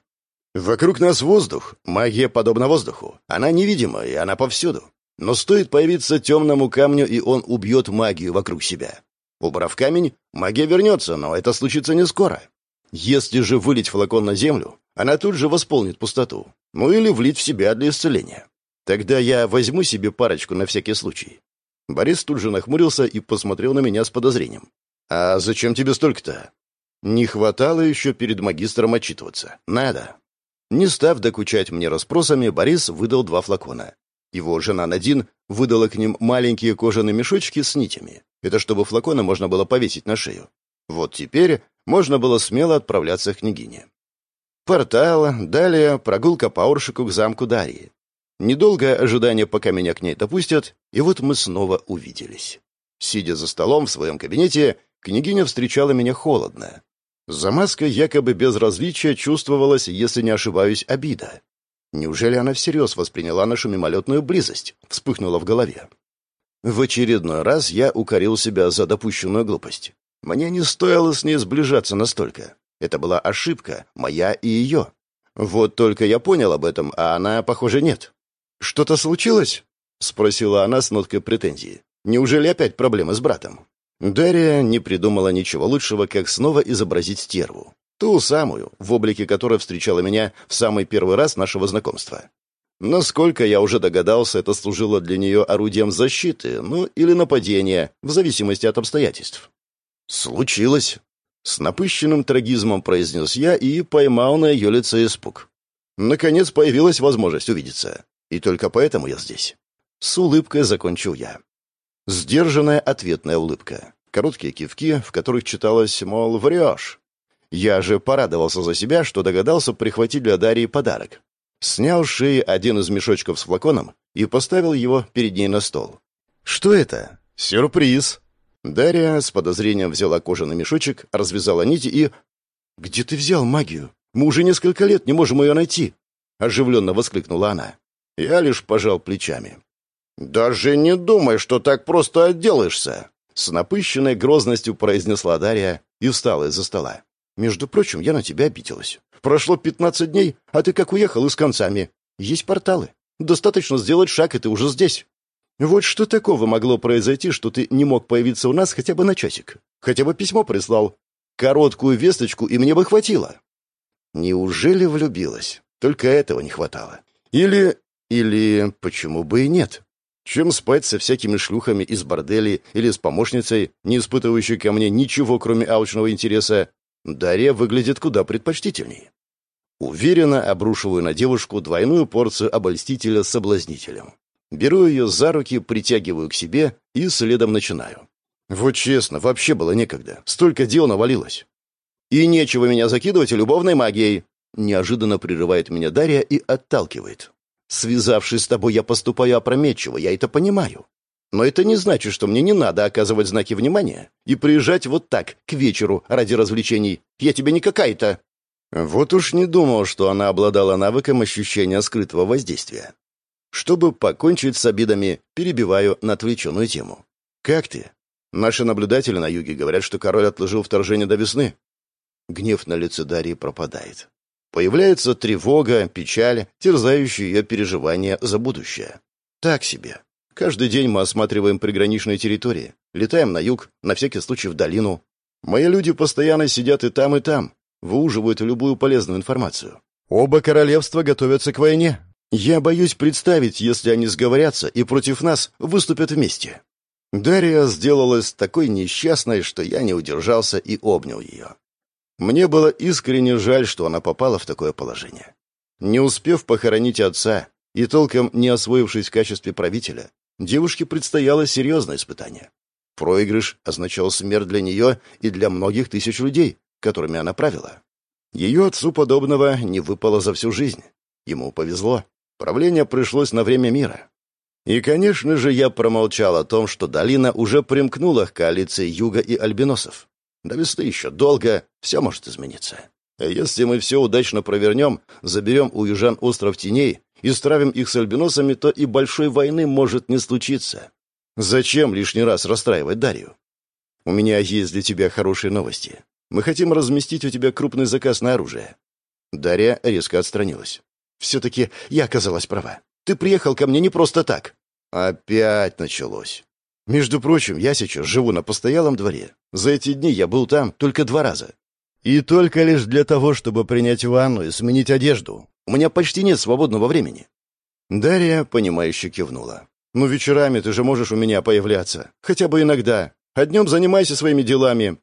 «Вокруг нас воздух. Магия подобна воздуху. Она невидима, и она повсюду. Но стоит появиться темному камню, и он убьет магию вокруг себя. Убрав камень, магия вернется, но это случится не скоро. Если же вылить флакон на землю, она тут же восполнит пустоту. Ну или влить в себя для исцеления. Тогда я возьму себе парочку на всякий случай. Борис тут же нахмурился и посмотрел на меня с подозрением. «А зачем тебе столько-то?» Не хватало еще перед магистром отчитываться. Надо. Не став докучать мне расспросами, Борис выдал два флакона. Его жена Надин выдала к ним маленькие кожаные мешочки с нитями. Это чтобы флаконы можно было повесить на шею. Вот теперь можно было смело отправляться к княгине. Портал, далее прогулка по Оршику к замку Дарьи. Недолгое ожидание, пока меня к ней допустят, и вот мы снова увиделись. Сидя за столом в своем кабинете, княгиня встречала меня холодно. За маской якобы безразличия чувствовалась, если не ошибаюсь, обида. Неужели она всерьез восприняла нашу мимолетную близость? Вспыхнула в голове. В очередной раз я укорил себя за допущенную глупость. Мне не стоило с ней сближаться настолько. Это была ошибка, моя и ее. Вот только я понял об этом, а она, похоже, нет. «Что-то случилось?» — спросила она с ноткой претензии. «Неужели опять проблемы с братом?» Дарья не придумала ничего лучшего, как снова изобразить стерву. Ту самую, в облике которой встречала меня в самый первый раз нашего знакомства. Насколько я уже догадался, это служило для нее орудием защиты, ну или нападения, в зависимости от обстоятельств. «Случилось», — с напыщенным трагизмом произнес я и поймал на ее лице испуг. Наконец появилась возможность увидеться. И только поэтому я здесь. С улыбкой закончил я. Сдержанная ответная улыбка. Короткие кивки, в которых читалось, мол, врешь. Я же порадовался за себя, что догадался прихватить для Дарьи подарок. Снял с шеи один из мешочков с флаконом и поставил его перед ней на стол. «Что это?» «Сюрприз!» Дарья с подозрением взяла кожаный мешочек, развязала нити и... «Где ты взял магию? Мы уже несколько лет не можем ее найти!» Оживленно воскликнула она. Я лишь пожал плечами. «Даже не думай, что так просто отделаешься!» С напыщенной грозностью произнесла Дарья и встала из-за стола. «Между прочим, я на тебя обиделась. Прошло пятнадцать дней, а ты как уехал и с концами. Есть порталы. Достаточно сделать шаг, и ты уже здесь. Вот что такого могло произойти, что ты не мог появиться у нас хотя бы на часик? Хотя бы письмо прислал. Короткую весточку, и мне бы хватило». Неужели влюбилась? Только этого не хватало. Или или почему бы и нет? Чем спать со всякими шлюхами из борделей или с помощницей, не испытывающей ко мне ничего, кроме алчного интереса, Дарья выглядит куда предпочтительней. Уверенно обрушиваю на девушку двойную порцию обольстителя с соблазнителем. Беру ее за руки, притягиваю к себе и следом начинаю. Вот честно, вообще было некогда. Столько дел навалилось. И нечего меня закидывать любовной магией. Неожиданно прерывает меня Дарья и отталкивает. Связавшись с тобой, я поступаю опрометчиво, я это понимаю. Но это не значит, что мне не надо оказывать знаки внимания и приезжать вот так, к вечеру, ради развлечений. Я тебе не какая-то...» Вот уж не думал, что она обладала навыком ощущения скрытого воздействия. Чтобы покончить с обидами, перебиваю на отвлеченную тему. «Как ты?» Наши наблюдатели на юге говорят, что король отложил вторжение до весны. Гнев на лице Дарьи пропадает. Появляется тревога, печаль, терзающие ее переживания за будущее. Так себе. Каждый день мы осматриваем приграничные территории, летаем на юг, на всякий случай в долину. Мои люди постоянно сидят и там, и там, выуживают любую полезную информацию. Оба королевства готовятся к войне. Я боюсь представить, если они сговорятся и против нас выступят вместе. Дарья сделалась такой несчастной, что я не удержался и обнял ее. Мне было искренне жаль, что она попала в такое положение. Не успев похоронить отца и толком не освоившись в качестве правителя, девушке предстояло серьезное испытание. Проигрыш означал смерть для нее и для многих тысяч людей, которыми она правила. Ее отцу подобного не выпало за всю жизнь. Ему повезло. Правление пришлось на время мира. И, конечно же, я промолчал о том, что долина уже примкнула к коалиции Юга и Альбиносов. До весны еще долго, все может измениться. А если мы все удачно провернем, заберем у южан остров теней и стравим их с альбиносами, то и большой войны может не случиться. Зачем лишний раз расстраивать Дарью? У меня есть для тебя хорошие новости. Мы хотим разместить у тебя крупный заказ на оружие. Дарья резко отстранилась. Все-таки я оказалась права. Ты приехал ко мне не просто так. Опять началось. Между прочим, я сейчас живу на постоялом дворе. За эти дни я был там только два раза. И только лишь для того, чтобы принять ванну и сменить одежду. У меня почти нет свободного времени. Дарья, понимающе кивнула. «Ну, вечерами ты же можешь у меня появляться. Хотя бы иногда. А днем занимайся своими делами».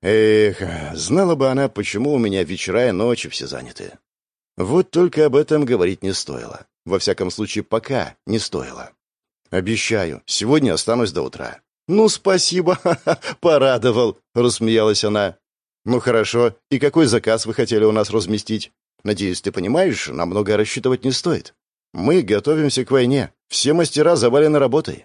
Эх, знала бы она, почему у меня вечера и ночи все заняты. Вот только об этом говорить не стоило. Во всяком случае, пока не стоило. Обещаю, сегодня останусь до утра. Ну, спасибо, порадовал, рассмеялась она. Ну хорошо, и какой заказ вы хотели у нас разместить? Надеюсь, ты понимаешь, нам много рассчитывать не стоит. Мы готовимся к войне. Все мастера завалены работой.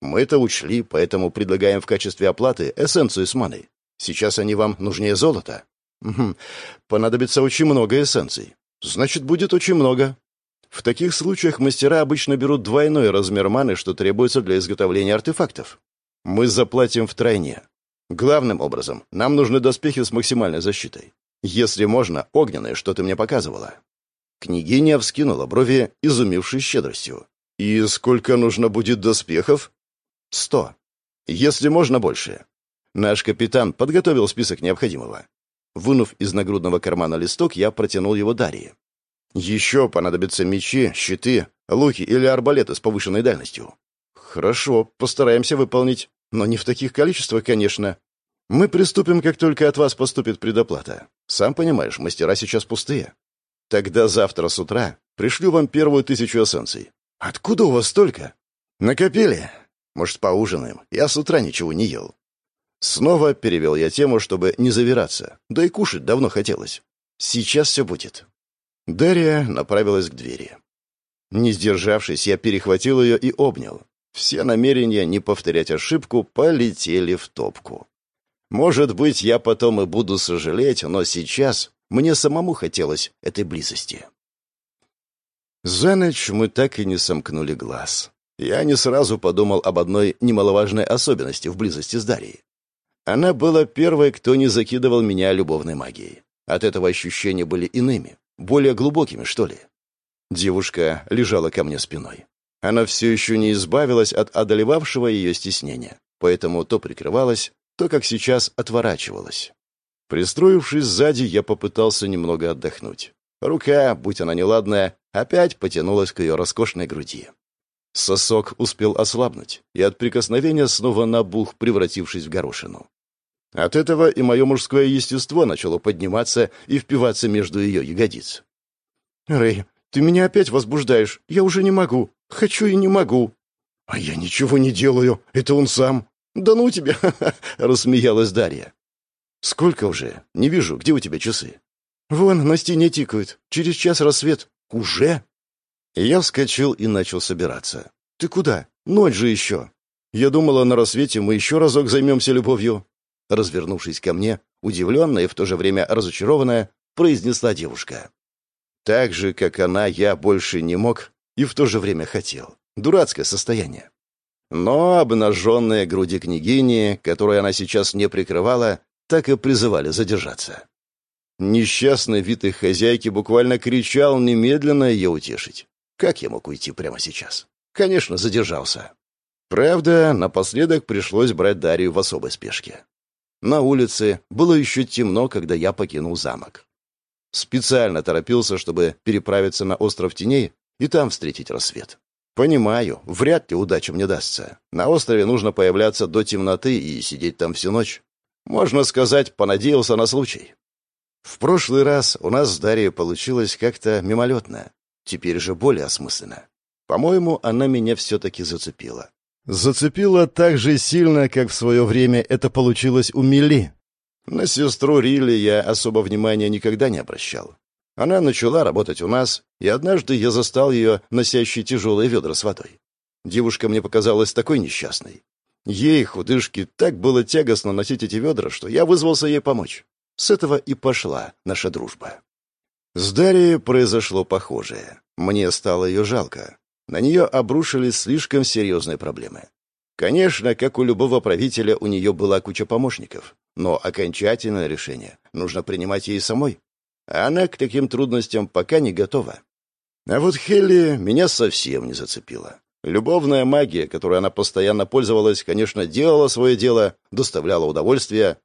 Мы это учли, поэтому предлагаем в качестве оплаты эссенцию с маной. Сейчас они вам нужнее золота. Понадобится очень много эссенций. Значит, будет очень много. В таких случаях мастера обычно берут двойной размер маны, что требуется для изготовления артефактов. Мы заплатим втройне. Главным образом, нам нужны доспехи с максимальной защитой. Если можно, огненные, что ты мне показывала. Княгиня вскинула брови, изумившись щедростью. «И сколько нужно будет доспехов?» «Сто. Если можно, больше. Наш капитан подготовил список необходимого. Вынув из нагрудного кармана листок, я протянул его Дарье. «Еще понадобятся мечи, щиты, луки или арбалеты с повышенной дальностью». «Хорошо, постараемся выполнить. Но не в таких количествах, конечно. Мы приступим, как только от вас поступит предоплата. Сам понимаешь, мастера сейчас пустые. Тогда завтра с утра пришлю вам первую тысячу эссенций. Откуда у вас столько? Накопили? Может, поужинаем? Я с утра ничего не ел. Снова перевел я тему, чтобы не завираться. Да и кушать давно хотелось. Сейчас все будет. Дарья направилась к двери. Не сдержавшись, я перехватил ее и обнял. Все намерения не повторять ошибку полетели в топку. Может быть, я потом и буду сожалеть, но сейчас мне самому хотелось этой близости. За ночь мы так и не сомкнули глаз. Я не сразу подумал об одной немаловажной особенности в близости с Дарьей. Она была первой, кто не закидывал меня любовной магией. От этого ощущения были иными, более глубокими, что ли. Девушка лежала ко мне спиной. Она все еще не избавилась от одолевавшего ее стеснения, поэтому то прикрывалась, то, как сейчас, отворачивалась. Пристроившись сзади, я попытался немного отдохнуть. Рука, будь она неладная, опять потянулась к ее роскошной груди. Сосок успел ослабнуть, и от прикосновения снова набух, превратившись в горошину. От этого и мое мужское естество начало подниматься и впиваться между ее ягодиц. «Рэй, ты меня опять возбуждаешь. Я уже не могу. Хочу и не могу». «А я ничего не делаю. Это он сам». «Да ну тебя!» — рассмеялась Дарья. «Сколько уже? Не вижу. Где у тебя часы?» «Вон, на стене тикают. Через час рассвет. Уже?» Я вскочил и начал собираться. «Ты куда? Ночь же еще!» «Я думала, на рассвете мы еще разок займемся любовью». Развернувшись ко мне, удивленная и в то же время разочарованная, произнесла девушка. Так же, как она, я больше не мог и в то же время хотел. Дурацкое состояние. Но обнаженные груди княгини, которые она сейчас не прикрывала, так и призывали задержаться. Несчастный вид их хозяйки буквально кричал немедленно ее утешить. Как я мог уйти прямо сейчас? Конечно, задержался. Правда, напоследок пришлось брать Дарью в особой спешке. На улице было еще темно, когда я покинул замок. Специально торопился, чтобы переправиться на остров Теней и там встретить рассвет. Понимаю, вряд ли удача мне дастся. На острове нужно появляться до темноты и сидеть там всю ночь. Можно сказать, понадеялся на случай. В прошлый раз у нас с Дарьей получилось как-то мимолетно. Теперь же более осмысленно. По-моему, она меня все-таки зацепила. Зацепила так же сильно, как в свое время это получилось у Мили. На сестру Рилли я особо внимания никогда не обращал. Она начала работать у нас, и однажды я застал ее носящей тяжелые ведра с водой. Девушка мне показалась такой несчастной. Ей, худышке, так было тягостно носить эти ведра, что я вызвался ей помочь. С этого и пошла наша дружба. С Дарьей произошло похожее. Мне стало ее жалко. На нее обрушились слишком серьезные проблемы. Конечно, как у любого правителя, у нее была куча помощников. Но окончательное решение нужно принимать ей самой. А она к таким трудностям пока не готова. А вот Хелли меня совсем не зацепила. Любовная магия, которой она постоянно пользовалась, конечно, делала свое дело, доставляла удовольствие,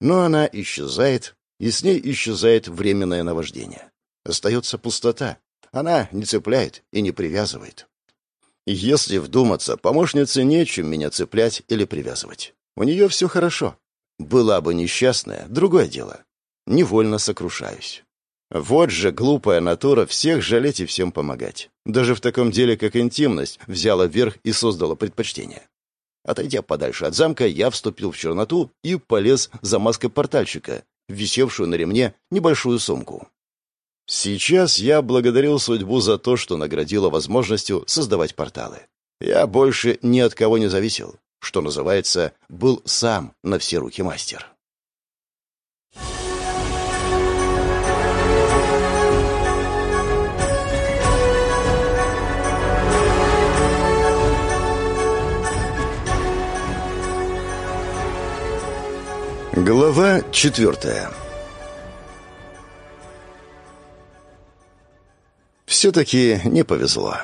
но она исчезает, и с ней исчезает временное наваждение. Остается пустота. Она не цепляет и не привязывает. Если вдуматься, помощнице нечем меня цеплять или привязывать. У нее все хорошо. Была бы несчастная, другое дело. Невольно сокрушаюсь. Вот же глупая натура всех жалеть и всем помогать. Даже в таком деле, как интимность, взяла верх и создала предпочтение. Отойдя подальше от замка, я вступил в черноту и полез за маской портальщика, висевшую на ремне небольшую сумку. Сейчас я благодарил судьбу за то, что наградила возможностью создавать порталы. Я больше ни от кого не зависел. Что называется, был сам на все руки мастер. Глава четвертая Все-таки не повезло.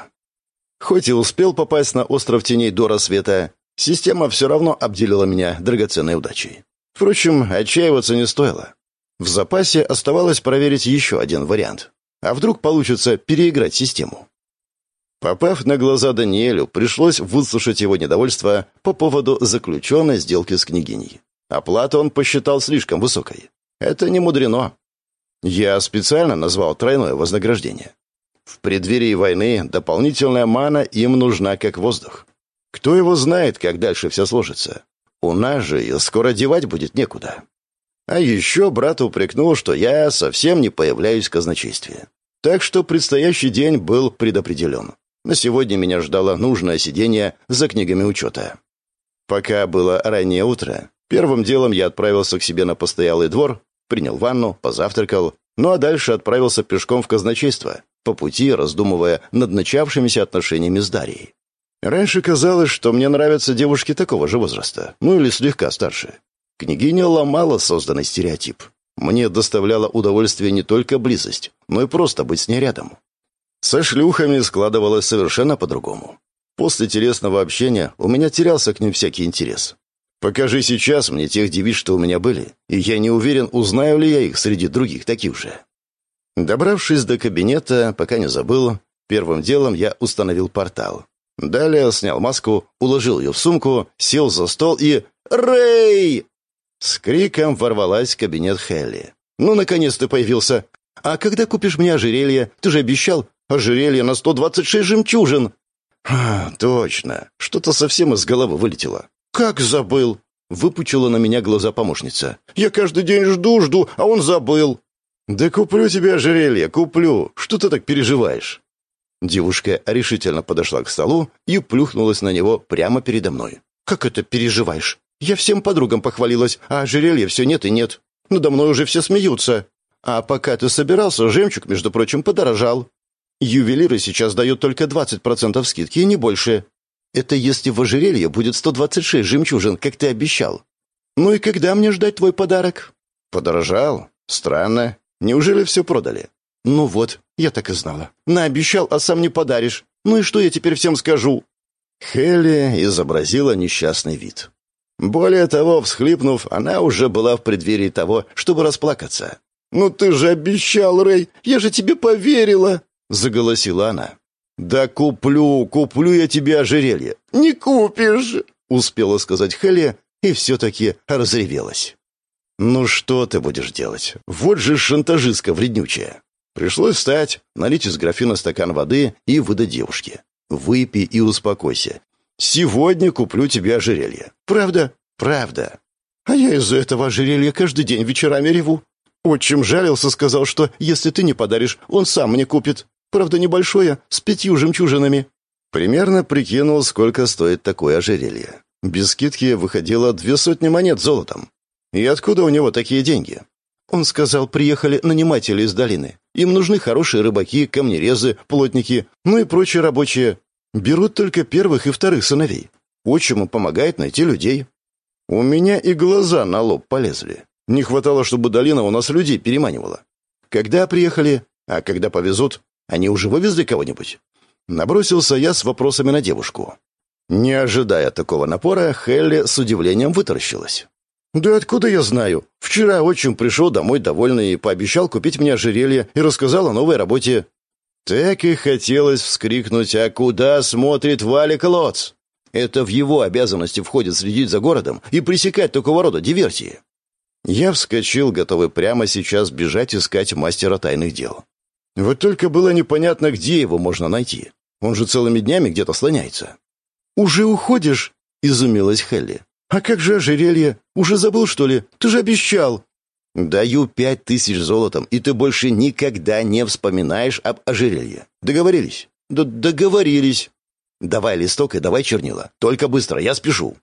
Хоть и успел попасть на остров теней до рассвета, система все равно обделила меня драгоценной удачей. Впрочем, отчаиваться не стоило. В запасе оставалось проверить еще один вариант. А вдруг получится переиграть систему? Попав на глаза Даниэлю, пришлось выслушать его недовольство по поводу заключенной сделки с княгиней. Оплату он посчитал слишком высокой. Это не мудрено. Я специально назвал тройное вознаграждение. В преддверии войны дополнительная мана им нужна как воздух. Кто его знает, как дальше все сложится. У нас же ее скоро девать будет некуда. А еще брат упрекнул, что я совсем не появляюсь в казначействе. Так что предстоящий день был предопределен. На сегодня меня ждало нужное сидение за книгами учета. Пока было раннее утро, Первым делом я отправился к себе на постоялый двор, принял ванну, позавтракал, ну а дальше отправился пешком в казначейство, по пути раздумывая над начавшимися отношениями с Дарьей. Раньше казалось, что мне нравятся девушки такого же возраста, ну или слегка старше. Княгиня ломала созданный стереотип. Мне доставляло удовольствие не только близость, но и просто быть с ней рядом. Со шлюхами складывалось совершенно по-другому. После телесного общения у меня терялся к ним всякий интерес. Покажи сейчас мне тех девиц, что у меня были, и я не уверен, узнаю ли я их среди других таких же. Добравшись до кабинета, пока не забыл, первым делом я установил портал. Далее снял маску, уложил ее в сумку, сел за стол и... «Рэй!» С криком ворвалась в кабинет Хелли. «Ну, наконец ты появился! А когда купишь мне ожерелье? Ты же обещал! Ожерелье на 126 жемчужин!» а, «Точно! Что-то совсем из головы вылетело. «Как забыл?» — выпучила на меня глаза помощница. «Я каждый день жду-жду, а он забыл». «Да куплю тебе ожерелье, куплю. Что ты так переживаешь?» Девушка решительно подошла к столу и плюхнулась на него прямо передо мной. «Как это переживаешь? Я всем подругам похвалилась, а ожерелья все нет и нет. Надо мной уже все смеются. А пока ты собирался, жемчуг, между прочим, подорожал. Ювелиры сейчас дают только 20% скидки и не больше. Это если в ожерелье будет 126 жемчужин, как ты обещал. Ну и когда мне ждать твой подарок? Подорожал? Странно. Неужели все продали? Ну вот, я так и знала. Наобещал, а сам не подаришь. Ну и что я теперь всем скажу? Хелли изобразила несчастный вид. Более того, всхлипнув, она уже была в преддверии того, чтобы расплакаться. «Ну ты же обещал, Рэй! Я же тебе поверила!» — заголосила она. «Да куплю, куплю я тебе ожерелье». «Не купишь», — успела сказать Хелли, и все-таки разревелась. «Ну что ты будешь делать? Вот же шантажистка вреднючая». Пришлось встать, налить из графина стакан воды и выдать девушке. «Выпей и успокойся. Сегодня куплю тебе ожерелье. Правда? Правда. А я из-за этого ожерелья каждый день вечерами реву. Отчим жалился, сказал, что если ты не подаришь, он сам мне купит. Правда, небольшое, с пятью жемчужинами». Примерно прикинул, сколько стоит такое ожерелье. Без скидки выходило две сотни монет золотом. И откуда у него такие деньги? Он сказал, приехали наниматели из долины. Им нужны хорошие рыбаки, камнерезы, плотники, ну и прочие рабочие. Берут только первых и вторых сыновей. Отчиму помогает найти людей. У меня и глаза на лоб полезли. Не хватало, чтобы долина у нас людей переманивала. Когда приехали, а когда повезут, они уже вывезли кого-нибудь?» Набросился я с вопросами на девушку. Не ожидая такого напора, Хелли с удивлением вытаращилась. «Да откуда я знаю? Вчера отчим пришел домой довольный и пообещал купить мне ожерелье и рассказал о новой работе». Так и хотелось вскрикнуть «А куда смотрит Валик Лоц?» Это в его обязанности входит следить за городом и пресекать такого рода диверсии. Я вскочил, готовый прямо сейчас бежать искать мастера тайных дел. Вот только было непонятно, где его можно найти. Он же целыми днями где-то слоняется. «Уже уходишь?» — изумилась Хелли. «А как же ожерелье? Уже забыл, что ли? Ты же обещал!» «Даю пять тысяч золотом, и ты больше никогда не вспоминаешь об ожерелье. Договорились?» «Да договорились». «Давай листок и давай чернила. Только быстро, я спешу».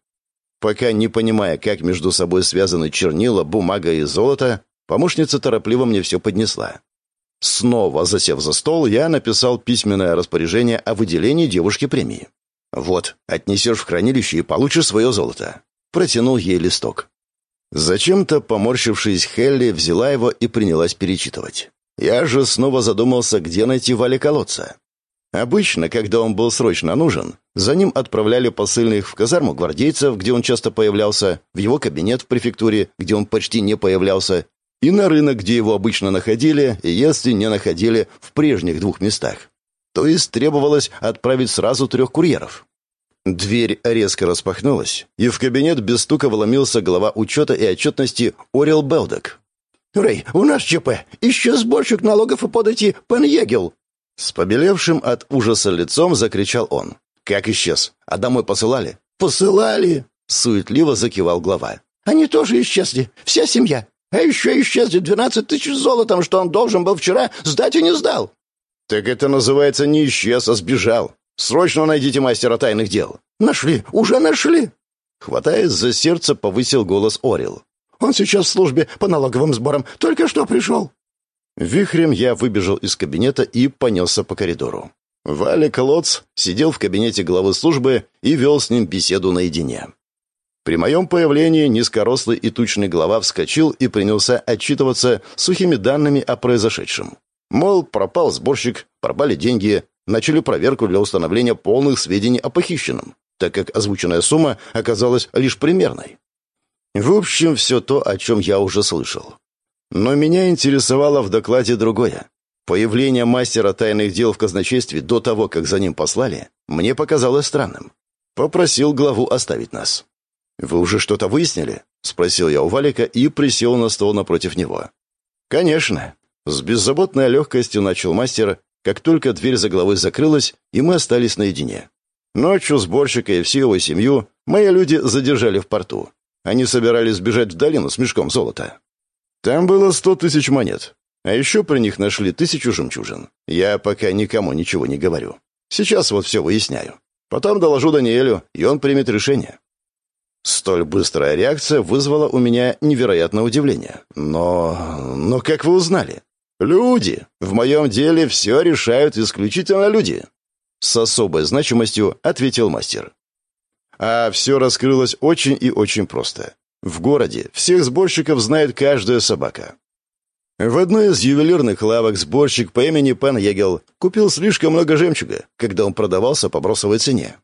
Пока не понимая, как между собой связаны чернила, бумага и золото, помощница торопливо мне все поднесла. Снова засев за стол, я написал письменное распоряжение о выделении девушке премии. «Вот, отнесешь в хранилище и получишь свое золото». Протянул ей листок. Зачем-то, поморщившись, Хелли взяла его и принялась перечитывать. Я же снова задумался, где найти Вали колодца. Обычно, когда он был срочно нужен, за ним отправляли посыльных в казарму гвардейцев, где он часто появлялся, в его кабинет в префектуре, где он почти не появлялся, и на рынок, где его обычно находили, если не находили в прежних двух местах. То есть требовалось отправить сразу трех курьеров. Дверь резко распахнулась, и в кабинет без стука вломился глава учета и отчетности Орел Белдек. «Рэй, у нас ЧП! Исчез сборщик налогов и подати Пен Егел!» С побелевшим от ужаса лицом закричал он. «Как исчез? А домой посылали?» «Посылали!» — суетливо закивал глава. «Они тоже исчезли. Вся семья. А еще исчезли двенадцать тысяч золотом, что он должен был вчера сдать и не сдал. «Так это называется не исчез, а сбежал. Срочно найдите мастера тайных дел». «Нашли, уже нашли». Хватаясь за сердце, повысил голос Орел. «Он сейчас в службе по налоговым сборам. Только что пришел». Вихрем я выбежал из кабинета и понесся по коридору. Валя Колодц сидел в кабинете главы службы и вел с ним беседу наедине. При моем появлении низкорослый и тучный глава вскочил и принялся отчитываться сухими данными о произошедшем. Мол, пропал сборщик, пропали деньги, начали проверку для установления полных сведений о похищенном, так как озвученная сумма оказалась лишь примерной. В общем, все то, о чем я уже слышал. Но меня интересовало в докладе другое. Появление мастера тайных дел в казначействе до того, как за ним послали, мне показалось странным. Попросил главу оставить нас. «Вы уже что-то выяснили?» — спросил я у Валика и присел на стол напротив него. «Конечно. С беззаботной легкостью начал мастер, как только дверь за головой закрылась, и мы остались наедине. Ночью сборщика и всю его семью мои люди задержали в порту. Они собирались сбежать в долину с мешком золота. Там было сто тысяч монет. А еще при них нашли тысячу жемчужин. Я пока никому ничего не говорю. Сейчас вот все выясняю. Потом доложу Даниэлю, и он примет решение. Столь быстрая реакция вызвала у меня невероятное удивление. Но... но как вы узнали? «Люди! В моем деле все решают исключительно люди!» С особой значимостью ответил мастер. А все раскрылось очень и очень просто. В городе всех сборщиков знает каждая собака. В одной из ювелирных лавок сборщик по имени Пен Егел купил слишком много жемчуга, когда он продавался по бросовой цене.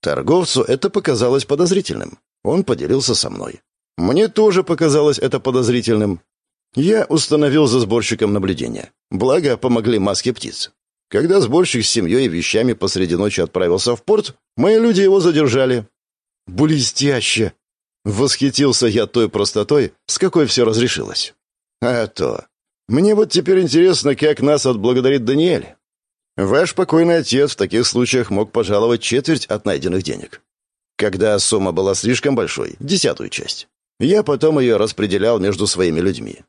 Торговцу это показалось подозрительным. Он поделился со мной. Мне тоже показалось это подозрительным. Я установил за сборщиком наблюдение. Благо, помогли маски птиц. Когда сборщик с семьей и вещами посреди ночи отправился в порт, мои люди его задержали. «Блестяще!» Восхитился я той простотой, с какой все разрешилось. «А то! Мне вот теперь интересно, как нас отблагодарит Даниэль. Ваш покойный отец в таких случаях мог пожаловать четверть от найденных денег. Когда сумма была слишком большой, десятую часть. Я потом ее распределял между своими людьми.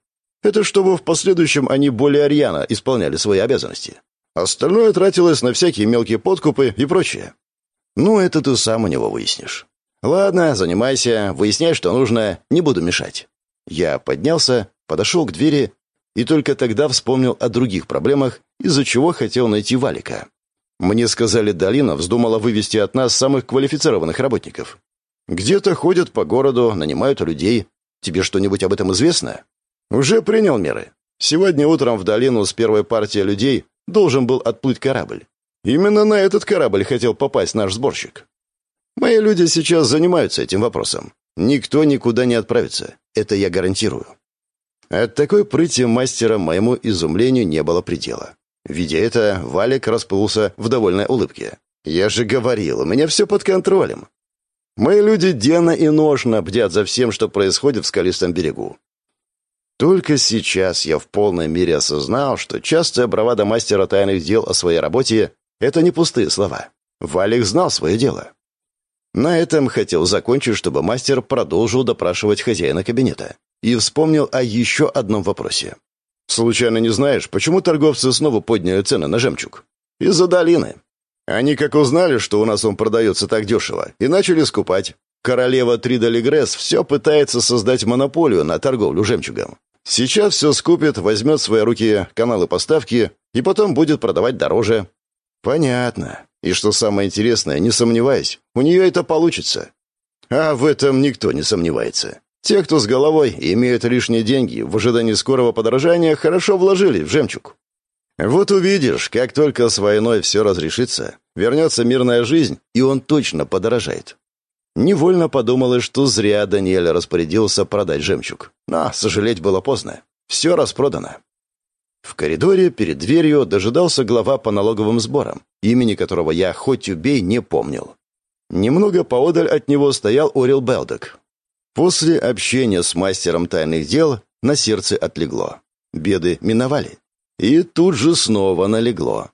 Это чтобы в последующем они более рьяно исполняли свои обязанности. Остальное тратилось на всякие мелкие подкупы и прочее. Ну, это ты сам у него выяснишь. Ладно, занимайся, выясняй, что нужно, не буду мешать. Я поднялся, подошел к двери и только тогда вспомнил о других проблемах, из-за чего хотел найти Валика. Мне сказали, Долина вздумала вывести от нас самых квалифицированных работников. Где-то ходят по городу, нанимают людей. Тебе что-нибудь об этом известно? Уже принял меры. Сегодня утром в долину с первой партией людей должен был отплыть корабль. Именно на этот корабль хотел попасть наш сборщик. Мои люди сейчас занимаются этим вопросом. Никто никуда не отправится. Это я гарантирую. От такой прыти мастера моему изумлению не было предела. Видя это, Валик расплылся в довольной улыбке. «Я же говорил, у меня все под контролем. Мои люди денно и ношно бдят за всем, что происходит в скалистом берегу. Только сейчас я в полной мере осознал, что частая бравада мастера тайных дел о своей работе — это не пустые слова. Валик знал свое дело. На этом хотел закончить, чтобы мастер продолжил допрашивать хозяина кабинета. И вспомнил о еще одном вопросе. «Случайно не знаешь, почему торговцы снова подняли цены на жемчуг?» «Из-за долины. Они как узнали, что у нас он продается так дешево, и начали скупать. Королева Трида Легресс все пытается создать монополию на торговлю жемчугом. Сейчас все скупит, возьмет в свои руки каналы поставки и потом будет продавать дороже. Понятно. И что самое интересное, не сомневаюсь, у нее это получится. А в этом никто не сомневается. Те, кто с головой и имеют лишние деньги, в ожидании скорого подорожания, хорошо вложили в жемчуг. Вот увидишь, как только с войной все разрешится, вернется мирная жизнь, и он точно подорожает. Невольно подумалось, что зря Даниэль распорядился продать жемчуг. Но сожалеть было поздно. Все распродано. В коридоре перед дверью дожидался глава по налоговым сборам, имени которого я, хоть убей, не помнил. Немного поодаль от него стоял Орел Белдек. После общения с мастером тайных дел на сердце отлегло. Беды миновали. И тут же снова налегло.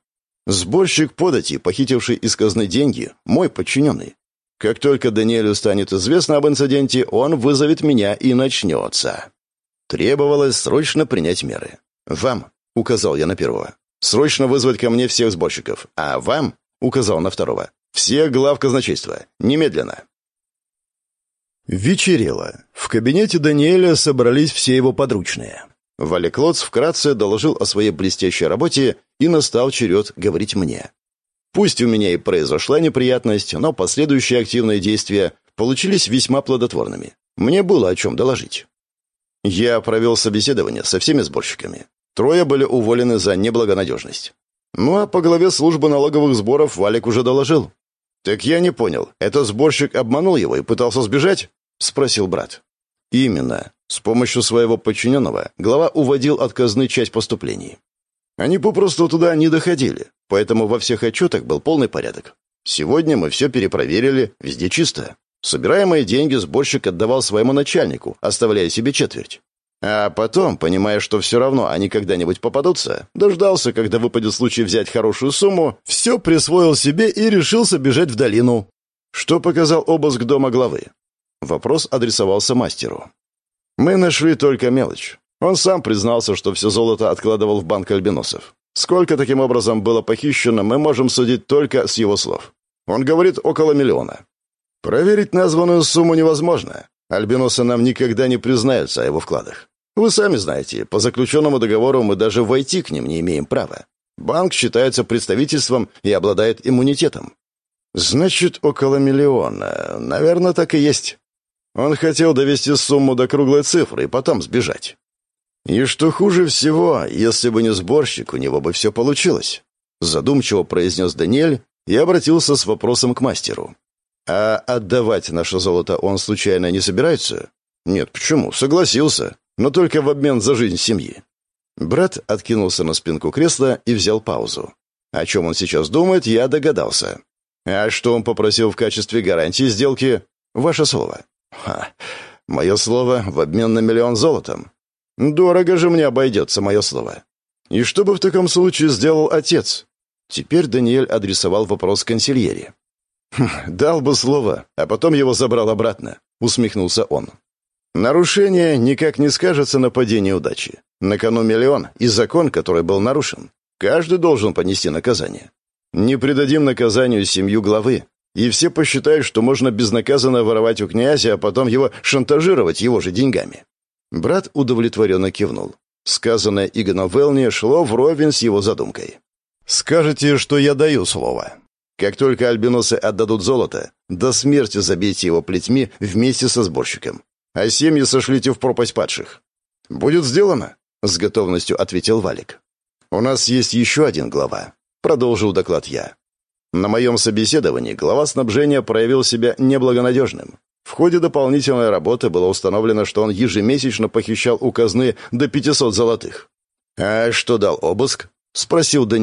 Сборщик подати, похитивший из казны деньги, мой подчиненный. Как только Даниэлю станет известно об инциденте, он вызовет меня и начнется. Требовалось срочно принять меры. Вам — указал я на первого. «Срочно вызвать ко мне всех сборщиков. А вам?» — указал на второго. «Всех глав казначейства. Немедленно». Вечерело. В кабинете Даниэля собрались все его подручные. Валик Лоц вкратце доложил о своей блестящей работе и настал черед говорить мне. Пусть у меня и произошла неприятность, но последующие активные действия получились весьма плодотворными. Мне было о чем доложить. Я провел собеседование со всеми сборщиками. Трое были уволены за неблагонадежность. Ну а по главе службы налоговых сборов Валик уже доложил. «Так я не понял, этот сборщик обманул его и пытался сбежать?» — спросил брат. «Именно. С помощью своего подчиненного глава уводил от казны часть поступлений. Они попросту туда не доходили, поэтому во всех отчетах был полный порядок. Сегодня мы все перепроверили, везде чисто. Собираемые деньги сборщик отдавал своему начальнику, оставляя себе четверть. А потом, понимая, что все равно они когда-нибудь попадутся, дождался, когда выпадет случай взять хорошую сумму, все присвоил себе и решился бежать в долину. Что показал обыск дома главы? Вопрос адресовался мастеру. Мы нашли только мелочь. Он сам признался, что все золото откладывал в банк альбиносов. Сколько таким образом было похищено, мы можем судить только с его слов. Он говорит около миллиона. Проверить названную сумму невозможно. Альбиносы нам никогда не признаются о его вкладах. Вы сами знаете, по заключенному договору мы даже войти к ним не имеем права. Банк считается представительством и обладает иммунитетом. Значит, около миллиона. Наверное, так и есть. Он хотел довести сумму до круглой цифры и потом сбежать. И что хуже всего, если бы не сборщик, у него бы все получилось. Задумчиво произнес Даниэль и обратился с вопросом к мастеру. «А отдавать наше золото он случайно не собирается?» «Нет, почему? Согласился но только в обмен за жизнь семьи. Брат откинулся на спинку кресла и взял паузу. О чем он сейчас думает, я догадался. А что он попросил в качестве гарантии сделки? Ваше слово. Ха, мое слово в обмен на миллион золотом. Дорого же мне обойдется мое слово. И что бы в таком случае сделал отец? Теперь Даниэль адресовал вопрос консильере. «Хм, «Дал бы слово, а потом его забрал обратно», — усмехнулся он. Нарушение никак не скажется на падении удачи. На кону миллион и закон, который был нарушен. Каждый должен понести наказание. Не придадим наказанию семью главы, и все посчитают, что можно безнаказанно воровать у князя, а потом его шантажировать его же деньгами. Брат удовлетворенно кивнул. Сказанное Игоном Велни шло вровень с его задумкой. «Скажете, что я даю слово. Как только альбиносы отдадут золото, до смерти забейте его плетьми вместе со сборщиком а семьи сошлите в пропасть падших». «Будет сделано», — с готовностью ответил Валик. «У нас есть еще один глава», — продолжил доклад я. На моем собеседовании глава снабжения проявил себя неблагонадежным. В ходе дополнительной работы было установлено, что он ежемесячно похищал у казны до 500 золотых. «А что дал обыск?» — спросил Даниэль.